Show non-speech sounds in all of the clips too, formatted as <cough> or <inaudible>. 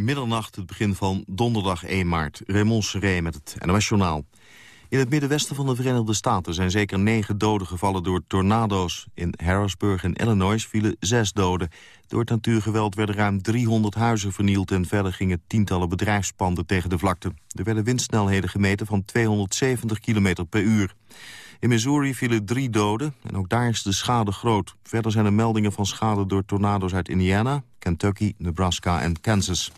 middernacht, het begin van donderdag 1 maart. Raymond Seré met het NOS Journaal. In het middenwesten van de Verenigde Staten zijn zeker negen doden gevallen door tornado's. In Harrisburg in Illinois vielen zes doden. Door het natuurgeweld werden ruim 300 huizen vernield... en verder gingen tientallen bedrijfspanden tegen de vlakte. Er werden windsnelheden gemeten van 270 km per uur. In Missouri vielen drie doden en ook daar is de schade groot. Verder zijn er meldingen van schade door tornado's uit Indiana, Kentucky, Nebraska en Kansas.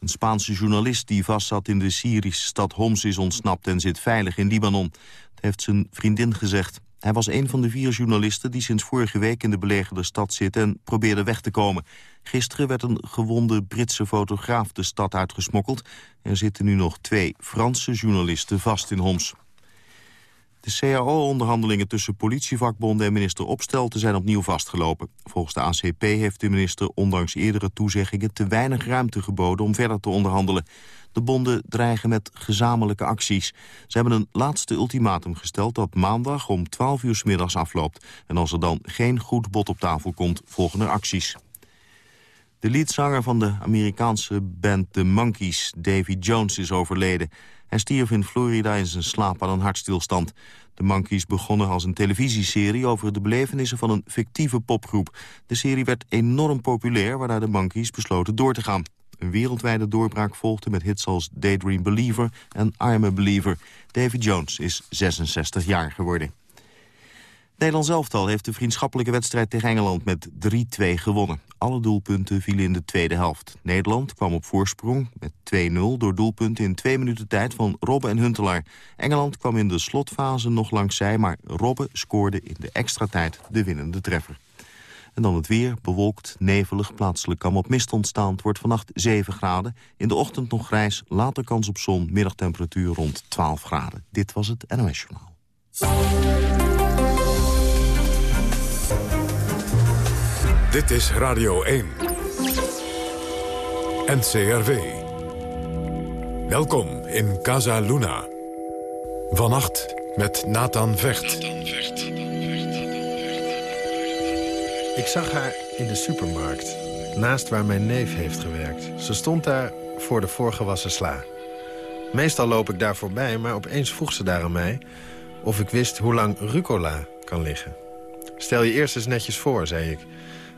Een Spaanse journalist die vastzat in de Syrische stad Homs is ontsnapt en zit veilig in Libanon. Dat heeft zijn vriendin gezegd. Hij was een van de vier journalisten die sinds vorige week in de belegerde stad zitten en probeerde weg te komen. Gisteren werd een gewonde Britse fotograaf de stad uitgesmokkeld. Er zitten nu nog twee Franse journalisten vast in Homs. De CAO-onderhandelingen tussen politievakbonden en minister Opstelten zijn opnieuw vastgelopen. Volgens de ACP heeft de minister ondanks eerdere toezeggingen te weinig ruimte geboden om verder te onderhandelen. De bonden dreigen met gezamenlijke acties. Ze hebben een laatste ultimatum gesteld dat maandag om 12 uur s middags afloopt. En als er dan geen goed bod op tafel komt, volgen er acties. De leadzanger van de Amerikaanse band The Monkees, Davy Jones, is overleden. Hij stierf in Florida in zijn slaap aan een hartstilstand. De Monkees begonnen als een televisieserie over de belevenissen van een fictieve popgroep. De serie werd enorm populair, waarna de Monkees besloten door te gaan. Een wereldwijde doorbraak volgde met hits als Daydream Believer en I'm a Believer. David Jones is 66 jaar geworden. Nederland elftal heeft de vriendschappelijke wedstrijd tegen Engeland met 3-2 gewonnen. Alle doelpunten vielen in de tweede helft. Nederland kwam op voorsprong met 2-0 door doelpunten in twee minuten tijd van Robben en Huntelaar. Engeland kwam in de slotfase nog langs zij, maar Robben scoorde in de extra tijd de winnende treffer. En dan het weer, bewolkt, nevelig, plaatselijk kan op mist ontstaan. Het wordt vannacht 7 graden. In de ochtend nog grijs, later kans op zon, middagtemperatuur rond 12 graden. Dit was het NOS Journaal. Dit is Radio 1. NCRV. Welkom in Casa Luna. Vannacht met Nathan Vecht. Ik zag haar in de supermarkt, naast waar mijn neef heeft gewerkt. Ze stond daar voor de voorgewassen sla. Meestal loop ik daar voorbij, maar opeens vroeg ze daar aan mij... of ik wist hoe lang rucola kan liggen. Stel je eerst eens netjes voor, zei ik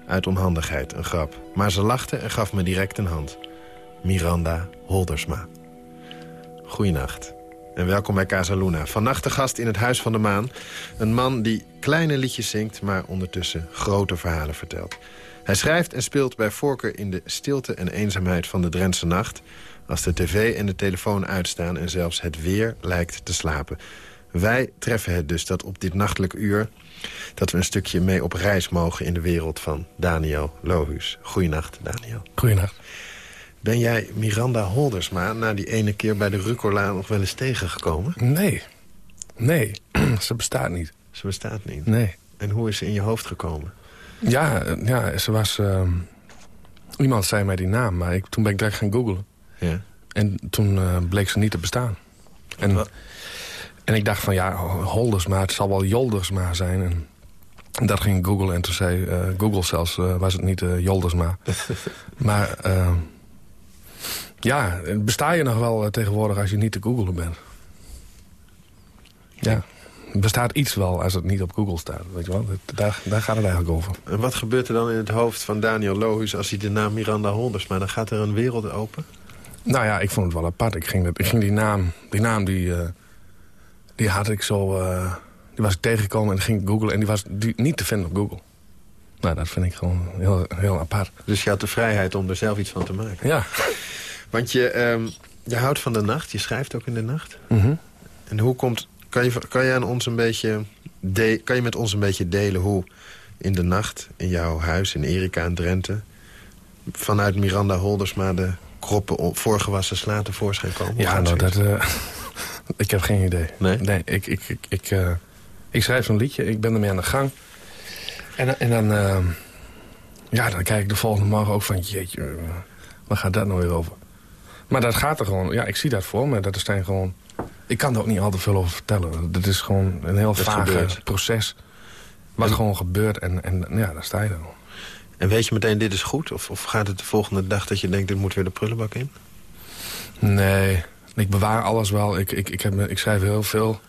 uit onhandigheid, een grap. Maar ze lachte en gaf me direct een hand. Miranda Holdersma. Goeienacht. En welkom bij Casa Luna. Vannacht de gast in het Huis van de Maan. Een man die kleine liedjes zingt, maar ondertussen grote verhalen vertelt. Hij schrijft en speelt bij voorkeur in de stilte en eenzaamheid van de Drentse nacht... als de tv en de telefoon uitstaan en zelfs het weer lijkt te slapen. Wij treffen het dus dat op dit nachtelijk uur dat we een stukje mee op reis mogen in de wereld van Daniel Lohuus. Goeienacht, Daniel. Goeienacht. Ben jij Miranda Holdersma na die ene keer bij de Rucola nog wel eens tegengekomen? Nee. Nee, <clears throat> ze bestaat niet. Ze bestaat niet? Nee. En hoe is ze in je hoofd gekomen? Ja, ja ze was... Uh, iemand zei mij die naam, maar ik, toen ben ik direct gaan googlen. Ja. En toen uh, bleek ze niet te bestaan. En, Wat? En ik dacht van ja, Holdersma, het zal wel Joldersma zijn. En dat ging Google en toen zei uh, Google zelfs, uh, was het niet uh, Joldersma. <laughs> maar ja, besta je nog wel tegenwoordig als je niet te googelen bent. Ja, bestaat iets wel als het niet op Google staat. Weet je wel? Daar, daar gaat het eigenlijk over. En wat gebeurt er dan in het hoofd van Daniel Lohuus als hij de naam Miranda Holdersma... dan gaat er een wereld open? Nou ja, ik vond het wel apart. Ik ging, ik ging die naam, die naam die, die had ik zo... Die was ik tegengekomen en ging googlen en die was die, niet te vinden op Google. Nou, dat vind ik gewoon heel, heel apart. Dus je had de vrijheid om er zelf iets van te maken? Ja. Want je, um, je houdt van de nacht, je schrijft ook in de nacht. Mm -hmm. En hoe komt... Kan je, kan je aan ons een beetje... De, kan je met ons een beetje delen hoe in de nacht... in jouw huis in Erika en Drenthe... vanuit Miranda Holdersma de kroppen voorgewassen sla tevoorschijn komen? Ja, nou, dat... Uh, ik heb geen idee. Nee? Nee, ik... ik, ik, ik uh, ik schrijf zo'n liedje, ik ben ermee aan de gang. En, en dan, uh, ja, dan kijk ik de volgende morgen ook van... jeetje, uh, waar gaat dat nou weer over? Maar dat gaat er gewoon, ja, ik zie dat voor me. Dat is gewoon, ik kan er ook niet al te veel over vertellen. Dat is gewoon een heel vage proces. Wat en, gewoon gebeurt en, en ja, daar sta je dan. En weet je meteen, dit is goed? Of, of gaat het de volgende dag dat je denkt, dit moet weer de prullenbak in? Nee, ik bewaar alles wel. Ik, ik, ik, heb, ik schrijf heel veel.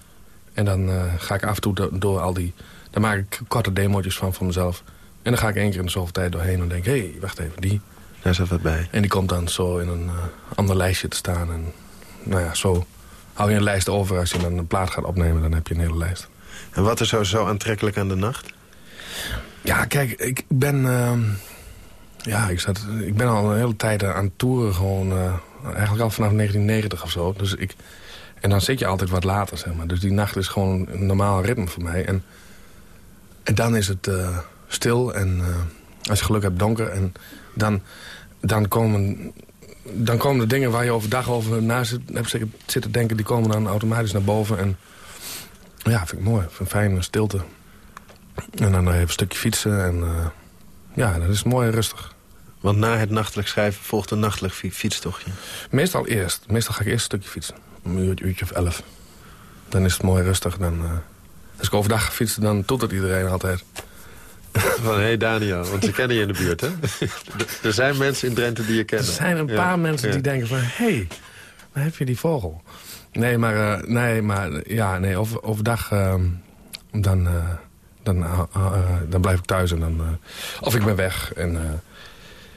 En dan uh, ga ik af en toe door, door, al die... Dan maak ik korte demo's van voor mezelf. En dan ga ik één keer in de zoveel tijd doorheen en denk... hé, hey, wacht even, die. Daar zat wat bij. En die komt dan zo in een uh, ander lijstje te staan. En nou ja, zo hou je een lijst over. Als je dan een plaat gaat opnemen, dan heb je een hele lijst. En wat is zo, zo aantrekkelijk aan de nacht? Ja, kijk, ik ben... Uh, ja, ik, zat, ik ben al een hele tijd aan het toeren gewoon... Eigenlijk al vanaf 1990 of zo. Dus ik, en dan zit je altijd wat later, zeg maar. Dus die nacht is gewoon een normaal ritme voor mij. En, en dan is het uh, stil en uh, als je geluk hebt donker. En dan, dan, komen, dan komen de dingen waar je overdag over na zit, hebt zitten denken... die komen dan automatisch naar boven. En ja, vind ik mooi. Vind fijne stilte. En dan even een stukje fietsen. En uh, ja, dat is mooi en rustig. Want na het nachtelijk schrijven volgt een nachtelijk fietstochtje? Meestal eerst. Meestal ga ik eerst een stukje fietsen. Een uurtje, uurtje of elf. Dan is het mooi rustig. Dan, uh, als ik overdag ga fietsen, dan doet het iedereen altijd. <laughs> Van, hé hey Daniel, want ze <laughs> kennen je in de buurt, hè? <laughs> er zijn mensen in Drenthe die je kennen. Er zijn een paar mensen die denken van... hé, hey, waar heb je die vogel? Nee, maar, uh, nee, maar ja, nee, over, overdag... Uh, dan, dan, dan blijf ik thuis en dan... of ik ben weg en...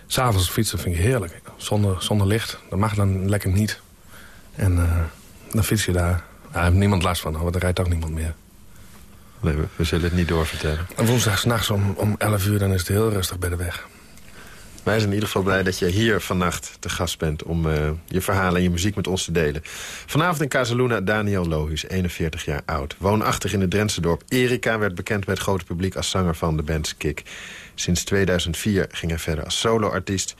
S'avonds fietsen vind ik heerlijk. Zonder, zonder licht. Dat mag dan lekker niet. En uh, dan fiets je daar. Daar heeft niemand last van, want er rijdt ook niemand meer. Nee, we, zullen het niet doorvertellen. En woensdag s'nachts om, om 11 uur dan is het heel rustig bij de weg. Wij zijn in ieder geval blij dat je hier vannacht te gast bent... om uh, je verhalen en je muziek met ons te delen. Vanavond in Casaluna Daniel Lohuus, 41 jaar oud. Woonachtig in het Drentse dorp Erika... werd bekend bij het grote publiek als zanger van de band Kick. Sinds 2004 ging hij verder als soloartiest.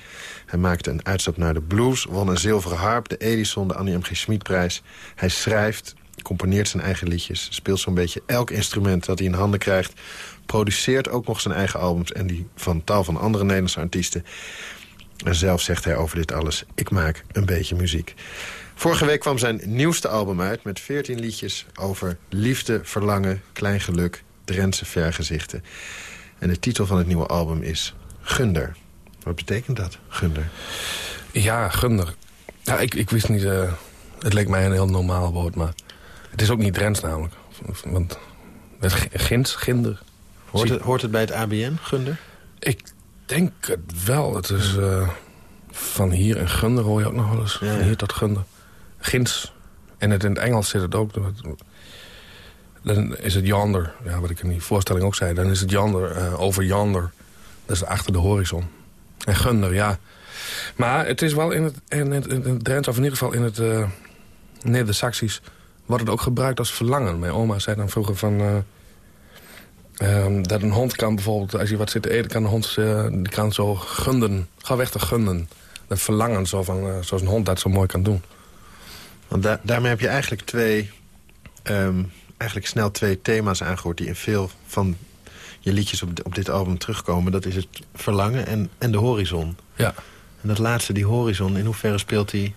Hij maakte een uitstap naar de blues, won een zilveren harp... de Edison, de Annie M. G. Schmidprijs. Hij schrijft, componeert zijn eigen liedjes... speelt zo'n beetje elk instrument dat hij in handen krijgt... produceert ook nog zijn eigen albums... en die van tal van andere Nederlandse artiesten. En zelf zegt hij over dit alles... ik maak een beetje muziek. Vorige week kwam zijn nieuwste album uit... met 14 liedjes over liefde, verlangen, klein geluk... Drentse vergezichten. En de titel van het nieuwe album is Gunder. Wat betekent dat, Gunder? Ja, Gunder. Ja, ik, ik wist niet... Uh, het leek mij een heel normaal woord, maar... Het is ook niet Drents namelijk. Want het Gins, Ginder. Hoort het, hoort het bij het ABN, Gunder? Ik denk het wel. Het is uh, van hier en Gunder hoor je ook nog wel eens. Ja, ja. Van hier tot Gunder. Gins. En het in het Engels zit het ook. Dan is het yonder. Ja, wat ik in die voorstelling ook zei. Dan is het yonder, uh, over yonder. Dat is achter de horizon. En Gunder, ja. Maar het is wel in het, in het, in of in ieder geval in het uh, Neder-Saxisch... wordt het ook gebruikt als verlangen. Mijn oma zei dan vroeger van... Uh, um, dat een hond kan bijvoorbeeld, als je wat zit te eten... kan de hond die kan zo gunden. Ga weg te gunden. Dat verlangen, zo van, zoals een hond dat zo mooi kan doen. Want da daarmee heb je eigenlijk twee... Um, eigenlijk snel twee thema's aangehoord... die in veel van je liedjes op, op dit album terugkomen. Dat is het verlangen en, en de horizon. Ja. En dat laatste, die horizon, in hoeverre speelt hij...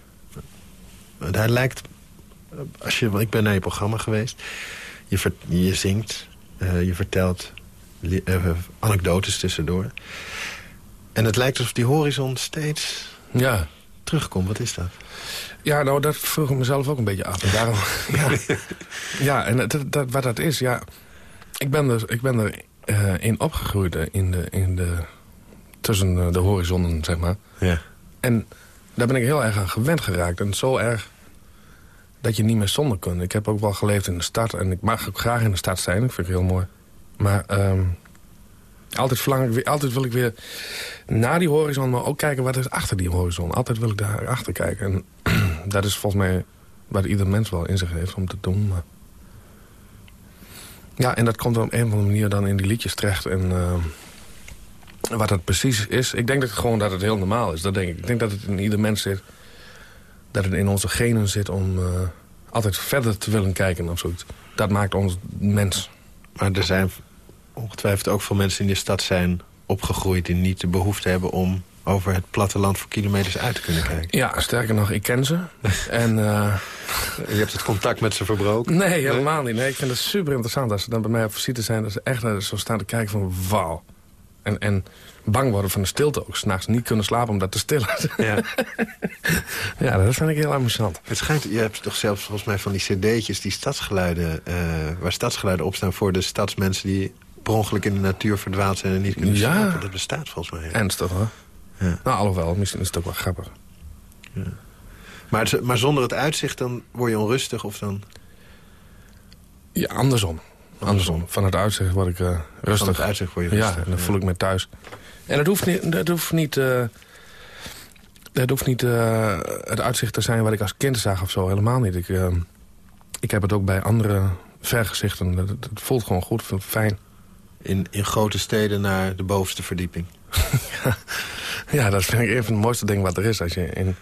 Hij lijkt... Als je, ik ben naar je programma geweest. Je, ver, je zingt, uh, je vertelt uh, anekdotes tussendoor. En het lijkt alsof die horizon steeds ja. terugkomt. Wat is dat? Ja, nou, dat vroeg ik mezelf ook een beetje af. En daarom, <laughs> ja. ja, en dat, dat, wat dat is, ja... Ik ben er, ik ben er uh, in opgegroeid in de, in de, tussen de horizonnen, zeg maar. Ja. En daar ben ik heel erg aan gewend geraakt. En zo erg dat je niet meer zonder kunt. Ik heb ook wel geleefd in de stad. En ik mag ook graag in de stad zijn. Ik vind het heel mooi. Maar um, altijd, verlang ik weer, altijd wil ik weer naar die horizon... maar ook kijken wat is achter die horizon. Altijd wil ik daar achter kijken. En dat is volgens mij wat ieder mens wel in zich heeft om te doen. Maar... Ja, en dat komt op een of andere manier dan in die liedjes terecht. En uh, wat dat precies is... Ik denk dat het gewoon dat het heel normaal is. Dat denk ik. Ik denk dat het in ieder mens zit. Dat het in onze genen zit om uh, altijd verder te willen kijken of zoiets. Dat maakt ons mens. Maar er zijn ongetwijfeld ook veel mensen in de stad zijn opgegroeid... die niet de behoefte hebben om over het platteland voor kilometers uit te kunnen kijken. Ja, sterker nog, ik ken ze. <laughs> en, uh... Je hebt het contact met ze verbroken? Nee, helemaal niet. Nee, ik vind het super interessant als ze dan bij mij op visite zijn... dat ze echt zo staan te kijken van wauw. En, en bang worden van de stilte ook. S'nachts niet kunnen slapen omdat te stil is. Ja. <laughs> ja, dat vind ik heel amusant. Het schijnt, je hebt toch zelfs volgens mij van die cd'tjes... die stadsgeluiden, eh, waar stadsgeluiden op staan voor de stadsmensen... die per ongeluk in de natuur verdwaald zijn en niet kunnen Ja. slapen. Dat bestaat volgens mij. Ernstig hoor. Ja. Nou, alhoewel, misschien is het ook wel grappig. Maar, het- maar zonder het uitzicht dan word je onrustig of dan... Ja, andersom. Andersom. Van het uitzicht word ik eh, rustig. Van het uitzicht word je Ja, rustig. en dan voel ik me thuis. En dat hoeft niet... Dat hoeft niet uh, dat hoeft niet uh, het uitzicht te zijn wat ik als kind zag of zo. Helemaal niet. Ik, uh, ik heb het ook bij andere vergezichten. Het, het voelt gewoon goed, fijn. In, in grote steden naar de bovenste verdieping. <laughs> ja, dat vind ik een van de mooiste dingen wat er is. Als je in,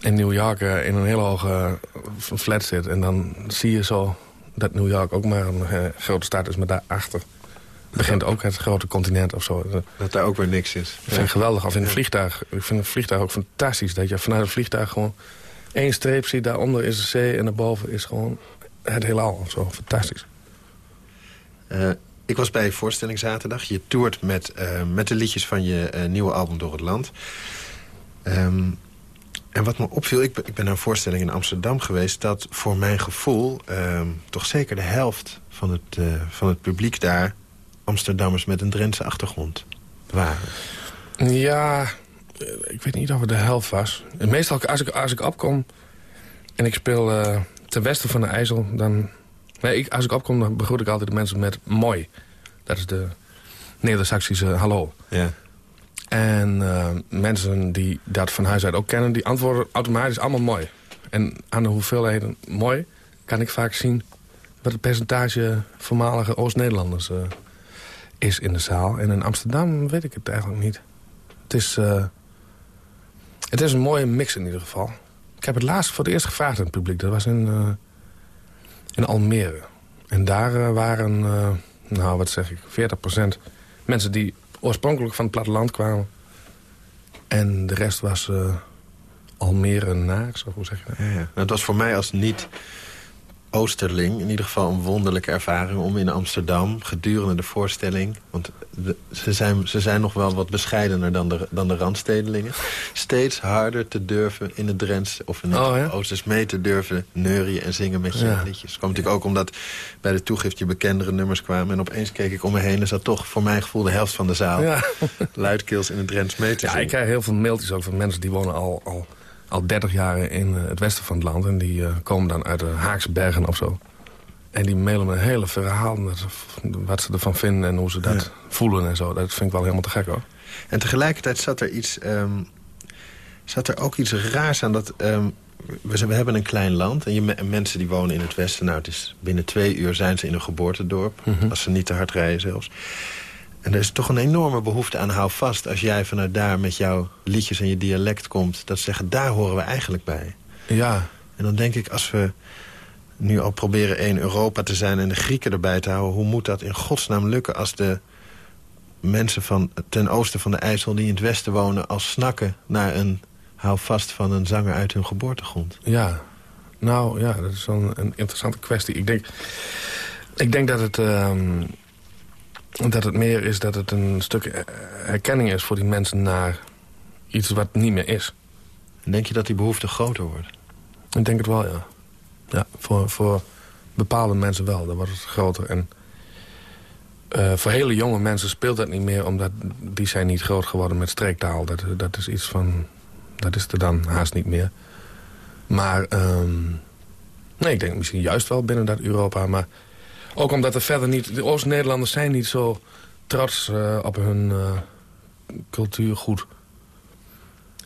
in New York uh, in een hele hoge flat zit... en dan zie je zo dat New York ook maar een uh, grote stad is... maar daarachter begint ook het grote continent of zo. Dat daar ook weer niks is. Dat vind ik geweldig. Of in een vliegtuig. Ik vind een vliegtuig ook fantastisch. Dat je vanuit het vliegtuig gewoon één streep ziet. Daaronder is de zee en daarboven is gewoon het heelal. Of zo. Fantastisch. Uh, ik was bij voorstelling zaterdag. Je toert met, uh, met de liedjes van je uh, nieuwe album Door het Land. Um, en wat me opviel, ik ben, ik ben naar een voorstelling in Amsterdam geweest... dat voor mijn gevoel um, toch zeker de helft van het, uh, van het publiek daar... Amsterdammers met een Drentse achtergrond waren. Ja, ik weet niet of het de helft was. Meestal als ik, als ik opkom en ik speel ten westen van de IJssel... dan Nee, ik, als ik opkom, dan begroet ik altijd de mensen met mooi. Dat is de Neder-Saxische hallo. Ja. En uh, mensen die dat van huis uit ook kennen, die antwoorden automatisch allemaal mooi. En aan de hoeveelheden mooi kan ik vaak zien wat het percentage voormalige Oost-Nederlanders uh, is in de zaal. En in Amsterdam weet ik het eigenlijk niet. Het is, uh, het is een mooie mix in ieder geval. Ik heb het laatst voor het eerst gevraagd aan het publiek. Dat was in in Almere. En daar uh, waren, uh, nou wat zeg ik, 40% mensen die oorspronkelijk van het platteland kwamen. En de rest was uh, Almere naaks, of hoe zeg je dat? Ja. Nou, het was voor mij als niet Oosterling in ieder geval een wonderlijke ervaring... om in Amsterdam gedurende de voorstelling... want de, ze, zijn, ze zijn nog wel wat bescheidener dan de, dan de Randstedelingen... steeds harder te durven in het Drents of in het oh, ja? Oosters mee te durven neurien en zingen met je ja. liedjes. Dat kwam natuurlijk ook omdat bij de toegift je bekendere nummers kwamen... en opeens keek ik om me heen en zat toch voor mijn gevoel de helft van de zaal... Ja. luidkeels in het Drents mee te ja, zingen. ik krijg heel veel mailtjes ook van mensen die wonen al... al al 30 jaar in uh, het westen van het land. En die uh, komen dan uit de Haakse bergen of zo. En die mailen me hele verhalen. Wat ze ervan vinden en hoe ze dat ja. voelen en zo. Dat vind ik wel helemaal te gek hoor. En tegelijkertijd zat er iets... Um, zat er ook iets raars aan dat... Um, we, we, hebben een klein land en, je, en mensen die wonen in het westen... nou, het is binnen twee uur zijn ze in een geboortedorp. Mm -hmm. Als ze niet te hard rijden zelfs. En er is toch een enorme behoefte aan hou vast... als jij vanuit daar met jouw liedjes en je dialect komt... dat zeggen, daar horen we eigenlijk bij. Ja. En dan denk ik, als we nu al proberen één Europa te zijn... en de Grieken erbij te houden... hoe moet dat in godsnaam lukken als de mensen van ten oosten van de IJssel... die in het westen wonen, als snakken naar een hou vast van een zanger uit hun geboortegrond? Ja, nou ja, dat is wel een, een interessante kwestie. Ik denk, ik denk dat het... Um dat het meer is dat het een stuk herkenning is voor die mensen naar iets wat niet meer is. Denk je dat die behoefte groter wordt? Ik denk het wel, ja. Ja, voor, voor bepaalde mensen wel. Dan wordt het groter. En uh, voor hele jonge mensen speelt dat niet meer... omdat die zijn niet groot geworden met streektaal. Dat, dat is iets van... Dat is er dan haast niet meer. Maar... Um, nee, ik denk misschien juist wel binnen dat Europa... maar ook omdat er verder niet... De Oost-Nederlanders zijn niet zo trots uh, op hun uh, cultuurgoed.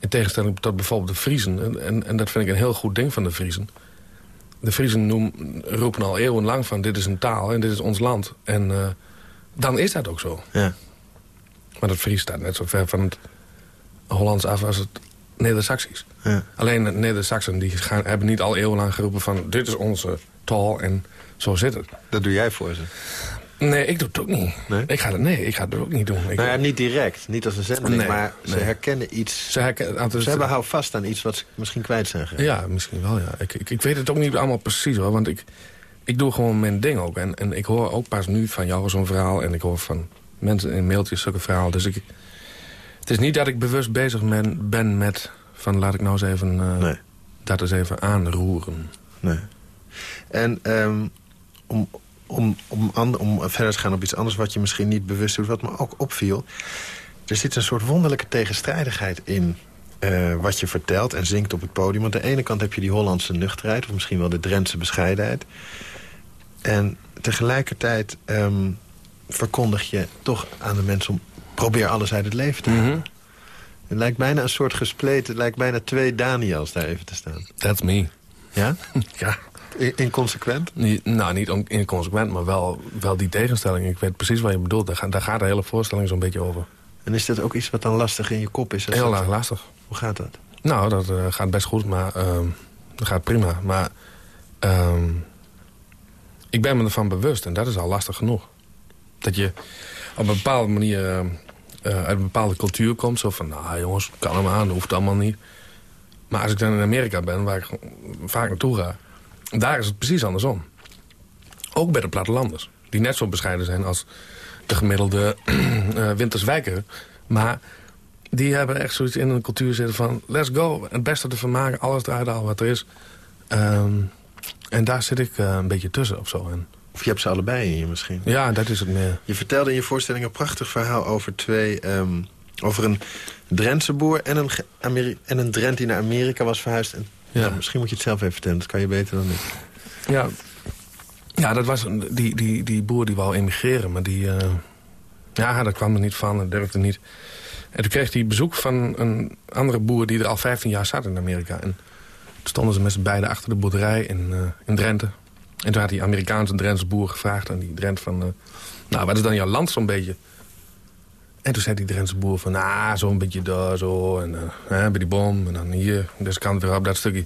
In tegenstelling tot bijvoorbeeld de Friesen. En, en, en, dat vind ik een heel goed ding van de Friesen. De Friesen noem, roepen al eeuwenlang van dit is een taal en dit is ons land. En uh, dan is dat ook zo. Ja. Maar het Fries staat net zo ver van het Hollands af als het Neder-Saxisch. Ja. Alleen de Neder-Saxen die gaan, hebben niet al eeuwenlang geroepen van dit is onze taal en zo zit het. Dat doe jij voor ze? Nee, ik doe het ook niet. Nee? Ik ga het, nee, ik ga het ook niet doen. Ik nou ja, niet direct, niet als een zendeling, Nee, maar ze nee. herkennen iets. Ze, herken, Ze hebben hou vast aan iets wat ze misschien kwijt zijn. Ja, misschien wel, ja. Ik, ik, ik weet het ook niet allemaal precies, hoor. Want ik, ik doe gewoon mijn ding ook. En, en ik hoor ook pas nu van jou zo'n verhaal. En ik hoor van mensen in mailtjes zulke verhalen. Dus ik, het is niet dat ik bewust bezig ben, ben met... van laat ik nou eens even uh, nee. dat eens even aanroeren. Nee. En um, om, om, om, om verder te gaan op iets anders wat je misschien niet bewust doet... wat me ook opviel, er zit een soort wonderlijke tegenstrijdigheid in... Uh, wat je vertelt en zingt op het podium. Want aan de ene kant heb je die Hollandse nuchterheid... of misschien wel de Drentse bescheidenheid. En tegelijkertijd um, verkondig je toch aan de mensen... om probeer alles uit het leven te halen. Mm -hmm. Het lijkt bijna een soort gespleten... het lijkt bijna twee Daniels daar even te staan. That's me. Ja? <laughs> ja. Inconsequent? Niet, nou, niet inconsequent, maar wel, wel die tegenstelling. Ik weet precies wat je bedoelt. Daar, daar gaat de hele voorstelling zo'n beetje over. En is dat ook iets wat dan lastig in je kop is? Heel erg lastig. Hoe gaat dat? Nou, dat uh, gaat best goed, maar uh, dat gaat prima. Maar uh, ik ben me ervan bewust en dat is al lastig genoeg. Dat je op een bepaalde manier uh, uit een bepaalde cultuur komt. Zo van, nou jongens, kan hem aan, hoeft allemaal niet. Maar als ik dan in Amerika ben, waar ik vaak naartoe ga... daar is het precies andersom. Ook bij de plattelanders. Die net zo bescheiden zijn als de gemiddelde uh, <clears throat> winterswijker. Maar die hebben echt zoiets in een cultuur zitten van... let's go, het beste ervan maken, alles eruit al wat er is. Um, en daar zit ik uh, een beetje tussen of zo. En... Of je hebt ze allebei in je misschien. Ja, dat is het meer. Je vertelde in je voorstelling een prachtig verhaal over twee... Um, over een Drentse boer en een, Ameri en een Drent die naar Amerika was verhuisd. En, ja. nou, misschien moet je het zelf even vertellen, dat kan je beter dan ik. Ja, ja dat was een, die, die, die boer die wou emigreren, maar die... Uh, ja, daar kwam er niet van, dat durfde niet. En toen kreeg hij bezoek van een andere boer die er al 15 jaar zat in Amerika. En toen stonden ze met z'n beiden achter de boerderij in, uh, in Drenthe. En toen had die Amerikaanse Drentse boer gevraagd aan die Drent van... Uh, nou, wat is dan jouw land zo'n beetje? En toen zei die Drentse boer van, nou, zo'n beetje daar, zo. En uh, bij die bom, en dan hier, deze kant weer op dat stukje.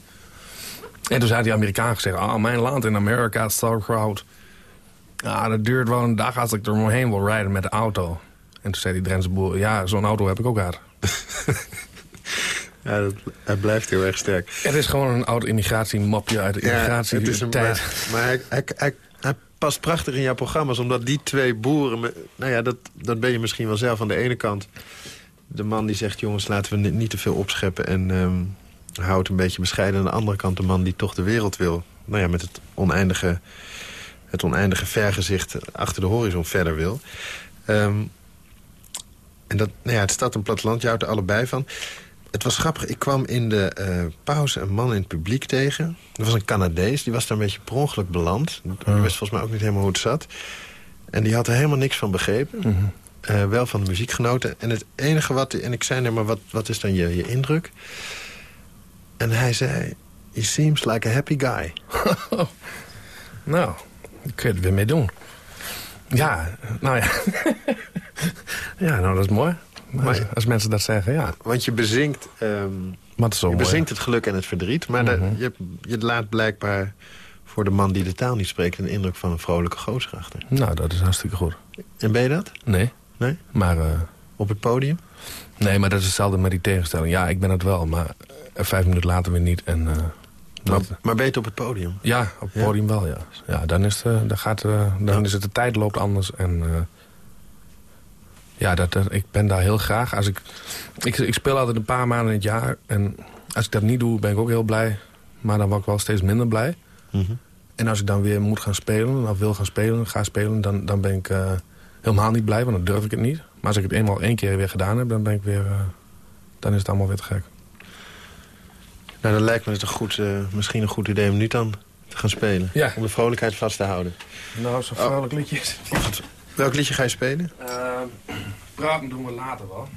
En toen zei die Amerikaan gezegd, ah, oh, mijn land in Amerika is zo groot. Ja, dat duurt wel een dag als ik er omheen wil rijden met de auto. En toen zei die Drentse boer, ja, zo'n auto heb ik ook gehad. ja, dat, het blijft heel erg sterk. Het is gewoon een oud immigratiemopje uit de immigratietijd. Ja, maar, maar hij, hij, hij, hij, past prachtig in jouw programma's, omdat die twee boeren... Nou ja, dat, dat ben je misschien wel zelf aan de ene kant. De man die zegt, jongens, laten we niet te veel opscheppen... en um, houdt een beetje bescheiden. Aan de andere kant de man die toch de wereld wil. Nou ja, met het oneindige, het oneindige vergezicht achter de horizon verder wil. Um, en dat, nou ja, het staat een platteland, je houdt er allebei van. Het was grappig, ik kwam in de uh, pauze een man in het publiek tegen. Dat was een Canadees, die was daar een beetje per ongeluk beland. Die wist volgens mij ook niet helemaal hoe het zat. En die had er helemaal niks van begrepen. Mm -hmm. uh, wel van de muziek genoten. En het enige wat... En ik zei, nee, maar wat, wat is dan je, je indruk? En hij zei... He seems like a happy guy. <laughs> nou, ik kun je het weer mee doen. Ja, nou ja. <laughs> ja, nou dat is mooi. Maar, als mensen dat zeggen, ja. Want je bezinkt, um, Wat je bezinkt het geluk en het verdriet. Maar mm -hmm. de, je, je laat blijkbaar voor de man die de taal niet spreekt... een indruk van een vrolijke gozer achter. Nou, dat is hartstikke goed. En ben je dat? Nee. Nee? Maar... Uh, Op het podium? Nee, maar dat is hetzelfde met die tegenstelling. Ja, ik ben het wel, maar vijf minuten later weer niet. En, uh, maar, het op het podium? Ja, op het podium wel, ja. ja dan is, de, dan gaat, dan ja. is het de tijd loopt anders. En uh, ja, dat, dat, ik ben daar heel graag. Als ik, ik, ik speel altijd een paar maanden in het jaar. En als ik dat niet doe, ben ik ook heel blij. Maar dan word ik wel steeds minder blij. Mm -hmm. En als ik dan weer moet gaan spelen, of wil gaan spelen, ga spelen... dan, dan ben ik uh, helemaal niet blij, want dan durf ik het niet. Maar als ik het eenmaal één keer weer gedaan heb, dan ben ik weer... dan is het allemaal weer te gek. Nou, dan lijkt me het een goed, uh, misschien een goed idee om nu dan te gaan spelen. Ja. Om de vrolijkheid vast te houden. Nou, zo'n vrolijk oh. liedje is het Welk liedje ga je spelen? Uh, praten doen we later wel.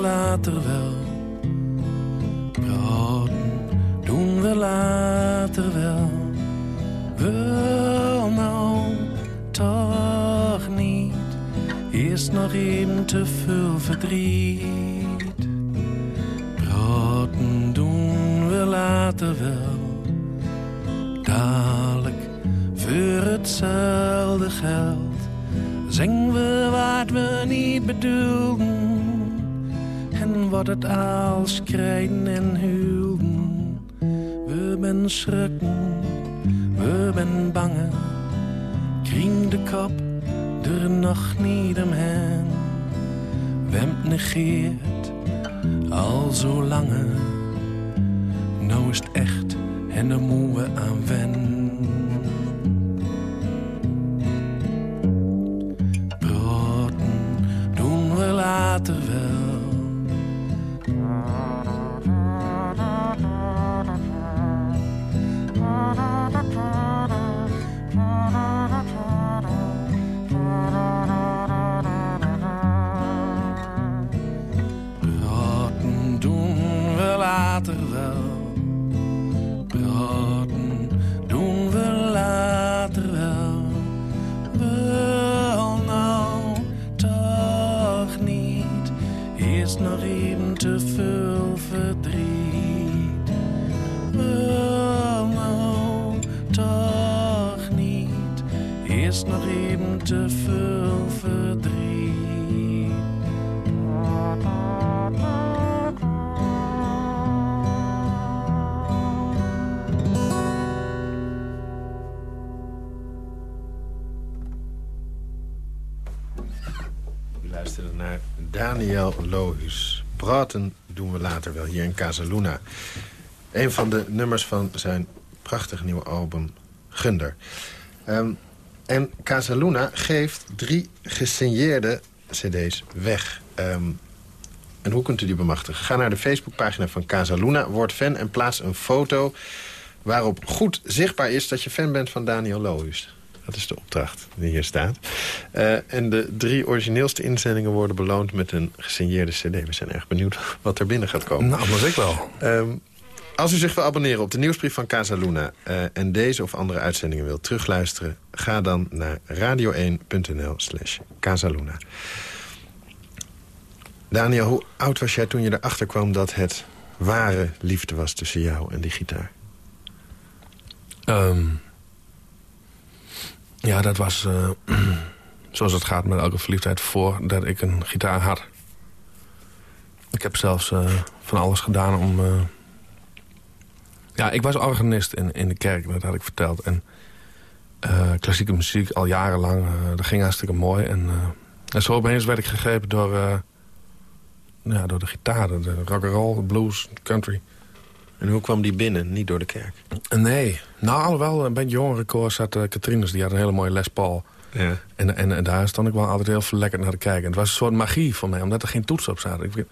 later wel. Praten doen we later nog te veel verdriet. Praten doen we later wel. Dadelijk Voor hetzelfde geld zingen we wat we niet bedoelden. En wat het als krijgen en huilden. We ben schrikken, we ben bangen. Kring de kop nog niet omheen. Wemp negeert al zo lange. Nou is het echt en daar moeten we aan wennen. Broden doen we later wel. Doen we later wel hier in Casaluna. Een van de nummers van zijn prachtige nieuwe album Gunder. Ehm, en Casaluna geeft drie gesigneerde cd's weg. Ehm, en hoe kunt u die bemachtigen? Ga naar de Facebookpagina van Casaluna, word fan en plaats een foto... waarop goed zichtbaar is dat je fan bent van Daniel Lohuus. Dat is de opdracht die hier staat. Eh, en de drie origineelste inzendingen worden beloond met een gesigneerde cd. We zijn erg benieuwd wat er binnen gaat komen. Nou, dat ik wel. Ehm, als u zich wil abonneren op de nieuwsbrief van Casa Luna... eh, en deze of andere uitzendingen wilt terugluisteren... ga dan naar radio1.nl slash Casaluna. Daniel, hoe oud was jij toen je erachter kwam... dat het ware liefde was tussen jou en die gitaar? Ehm, ja, dat was eh, <clears throat> zoals het gaat met elke verliefdheid voordat ik een gitaar had. Ik heb zelfs eh, van alles gedaan om... eh, Ja, ik was organist in, in de kerk, dat had ik verteld. En klassieke muziek al jarenlang, dat ging hartstikke mooi. En, en zo opeens werd ik gegrepen door, ja, door de gitaar. De de blues, country. En hoe kwam die binnen? Niet door de kerk? Nee, nou alhoewel, een beetje jongere koor zat uh, Katrines, die had een hele mooie Les Paul. Ja. En, en, en daar stond ik wel altijd heel verlekkerd naar te kijken. En het was een soort magie voor mij, omdat er geen toets op zaten. Ik ben